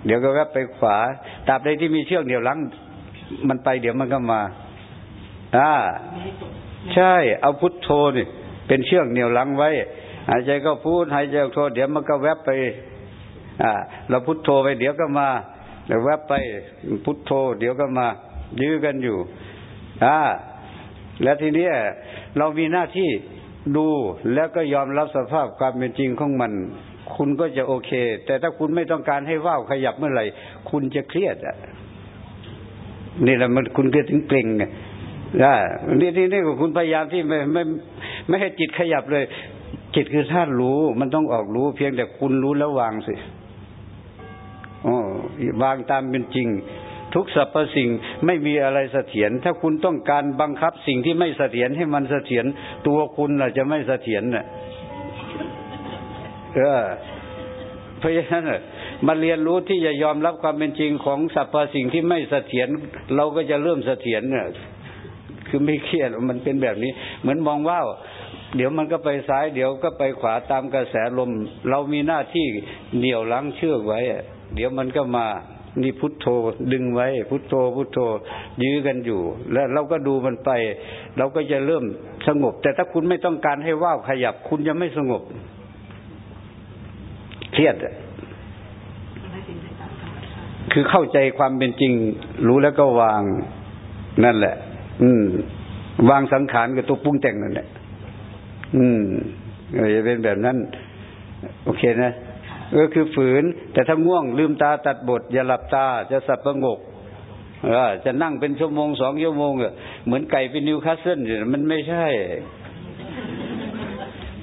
เดี๋ยวก็แวบไปขวาตราบใดที่มีเชือกเดี่ยวลังมันไปเดี๋ยวมันก็มา อ่า ใช่ เอาพุทโธนี่เป็นเชือกเหนี่ยวลังไว้ หายใจก็พูดหายใจออกโทเดี๋ยวมันก็แวบไป อ่า เราพุทโธไปเดี๋ยวก็มาเดี๋ยวแวบไปพุทโธ เดี๋ยวก็มายื้อกันอยู่ อ่า แล้วทีนี้เรามีหน้าที่ดูแล้วก็ยอมรับสภาพความเป็นจริงของมัน คุณก็จะโอเค แต่ถ้าคุณไม่ต้องการให้ว่าวขยับเมื่อไหร่ คุณจะเครียดอะนี่แหละมันคุณก็ถึงเกร็งไงนะนี่นี่นี่คุณพยายามที่ไม่ไม่ไม่ให้จิตขยับเลย จิตคือธาตุรู้ มันต้องออกรู้ เพียงแต่คุณรู้แล้ววางสิอ๋อวางตามเป็นจริง ทุกสรรพสิ่งไม่มีอะไรเสถียรถ้าคุณต้องการบังคับสิ่งที่ไม่เสถียรให้มันเสถียรตัวคุณล่ะจะไม่เสถียรน่ะ เออเพราะฉะนั้นมาเรียนรู้ที่จะยอมรับความเป็นจริงของสรรพสิ่งที่ไม่เสถียรเราก็จะเริ่มเสถียรเนี่ยคือไม่เครียดมันเป็นแบบนี้ เหมือนมองว่าเดี๋ยวมันก็ไปซ้าย เดี๋ยวก็ไปขวาตามกระแสลม เรามีหน้าที่เหนี่ยวลังเชือกไว้เดี๋ยวมันก็มานี่พุทโธดึงไว้ พุทโธ พุทโธ ยื้อกันอยู่ แล้วเราก็ดูมันไป เราก็จะเริ่มสงบ แต่ถ้าคุณไม่ต้องการให้ว่าวขยับ คุณจะไม่สงบ เครียดคือเข้าใจความเป็นจริง รู้แล้วก็วางนั่นแหละ อืม วางสังขารกับตัวปรุงแต่งนั่นแหละอืมจะเป็นแบบนั้น โอเคนะก็คือฝืน แต่ถ้าง่วง ลืมตาตัดบท อย่าหลับตา จะสับประงกเออจะนั่งเป็นชั่วโมงสองชั่วโมงเหมือนไก่เป็นนิวคาสเซิลมันไม่ใช่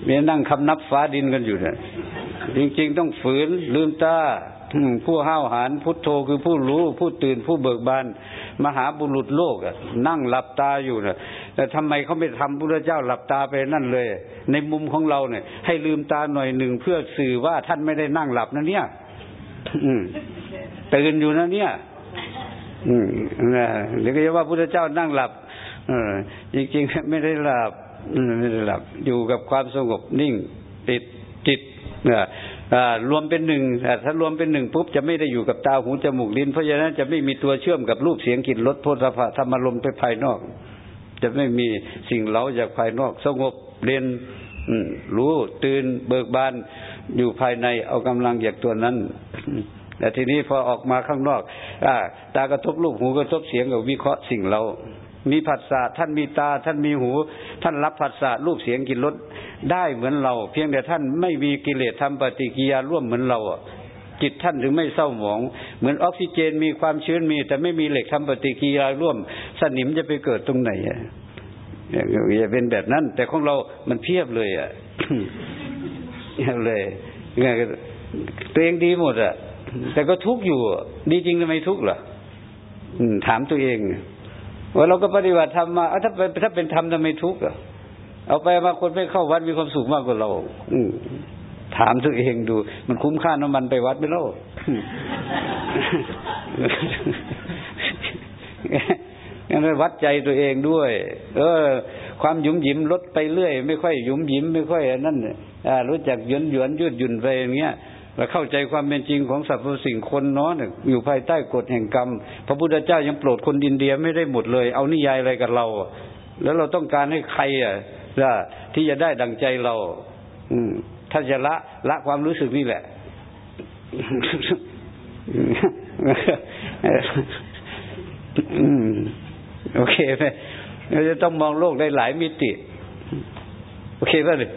มีนั่งคำนับฟ้าดินกันอยู่เนี่ย จริงๆต้องฝืนลืมตาผู้ห้าวหาญพุทโธคือผู้รู้ผู้ตื่นผู้เบิกบานมหาบุรุษโลกอะนั่งหลับตาอยู่นะแต่ทำไมเขาไม่ทำพระเจ้าหลับตาไปนั่นเลย ในมุมของเราเนี่ย ให้ลืมตาหน่อยหนึ่งเพื่อสื่อว่าท่านไม่ได้นั่งหลับนะเนี่ยตื่นอยู่นะเนี่ย อืมนะหรือก็จะว่าพระเจ้านั่งหลับ เออจริงๆไม่ได้หลับไม่ได้หลับอยู่กับความสงบนิ่งติด รวมเป็นหนึ่งถ้ารวมเป็นหนึ่งปุ๊บจะไม่ได้อยู่กับตาหูจมูกลิ้น เพราะฉะนั้นจะไม่มีตัวเชื่อมกับรูปเสียงกลิ่นรสโพธพะธรรมารมไปภายนอก จะไม่มีสิ่งเล้าจากภายนอก สงบเรียนรู้ตื่นเบิกบานอยู่ภายในเอากำลังจากตัวนั้นแต่ทีนี้พอออกมาข้างนอกอตากระทบรูปหูกระทบเสียงกับวิเคราะห์สิ่งเรา มีผัสสะท่านมีตา ท่านมีหู ท่านรับผัสสะรูปเสียงกลิ่นรสได้เหมือนเรา เพียงแต่ท่านไม่มีกิเลสทำปฏิกิยาร่วมเหมือนเราจิตท่านถึงไม่เศร้าหมอง เหมือนออกซิเจนมีความชื้นมี แต่ไม่มีเหล็กทำปฏิกิยาร่วม สนิมจะไปเกิดตรงไหนอะอย่าเป็นแบบนั้น แต่ของเรามันเพียบเลยอะเลยตัวเองดีหมดอะแต่ก็ทุกข์อยู่ ดีจริงทำไมทุกข์ล่ะถามตัวเอง ว่าเราก็ปฏิบัติธรรมมาถ้าเป็นถ้าเป็นธรรมทำไมทุกข์อะเอาไปมาคนไม่เข้าวัดมีความสุขมากกว่าเรา อืถามตัวเองดู มันคุ้มค่าน้ำมันไปวัดไหมล่ะงั้นวัดใจตัวเองด้วย เออ ความหยุมหยิมลดไปเรื่อย ไม่ค่อยหยุมหยิมไม่ค่อยนั่นรู้จักหยวนหยวนยืดหยุ่นไปอย่างเงี้ย เราเข้าใจความเป็นจริงของสรรพสิ่งคนเนาะอยู่ภายใต้กฎแห่งกรรม พระพุทธเจ้ายังโปรดคนดินเดียไม่ได้หมดเลย เอานิยายอะไรกับเรา แล้วเราต้องการให้ใครอะที่จะได้ดังใจเรา อืมถ้าจะละละความรู้สึกนี่แหละโอเคไหมเราจะต้องมองโลกได้หลายมิติ โอเคป่ะเลย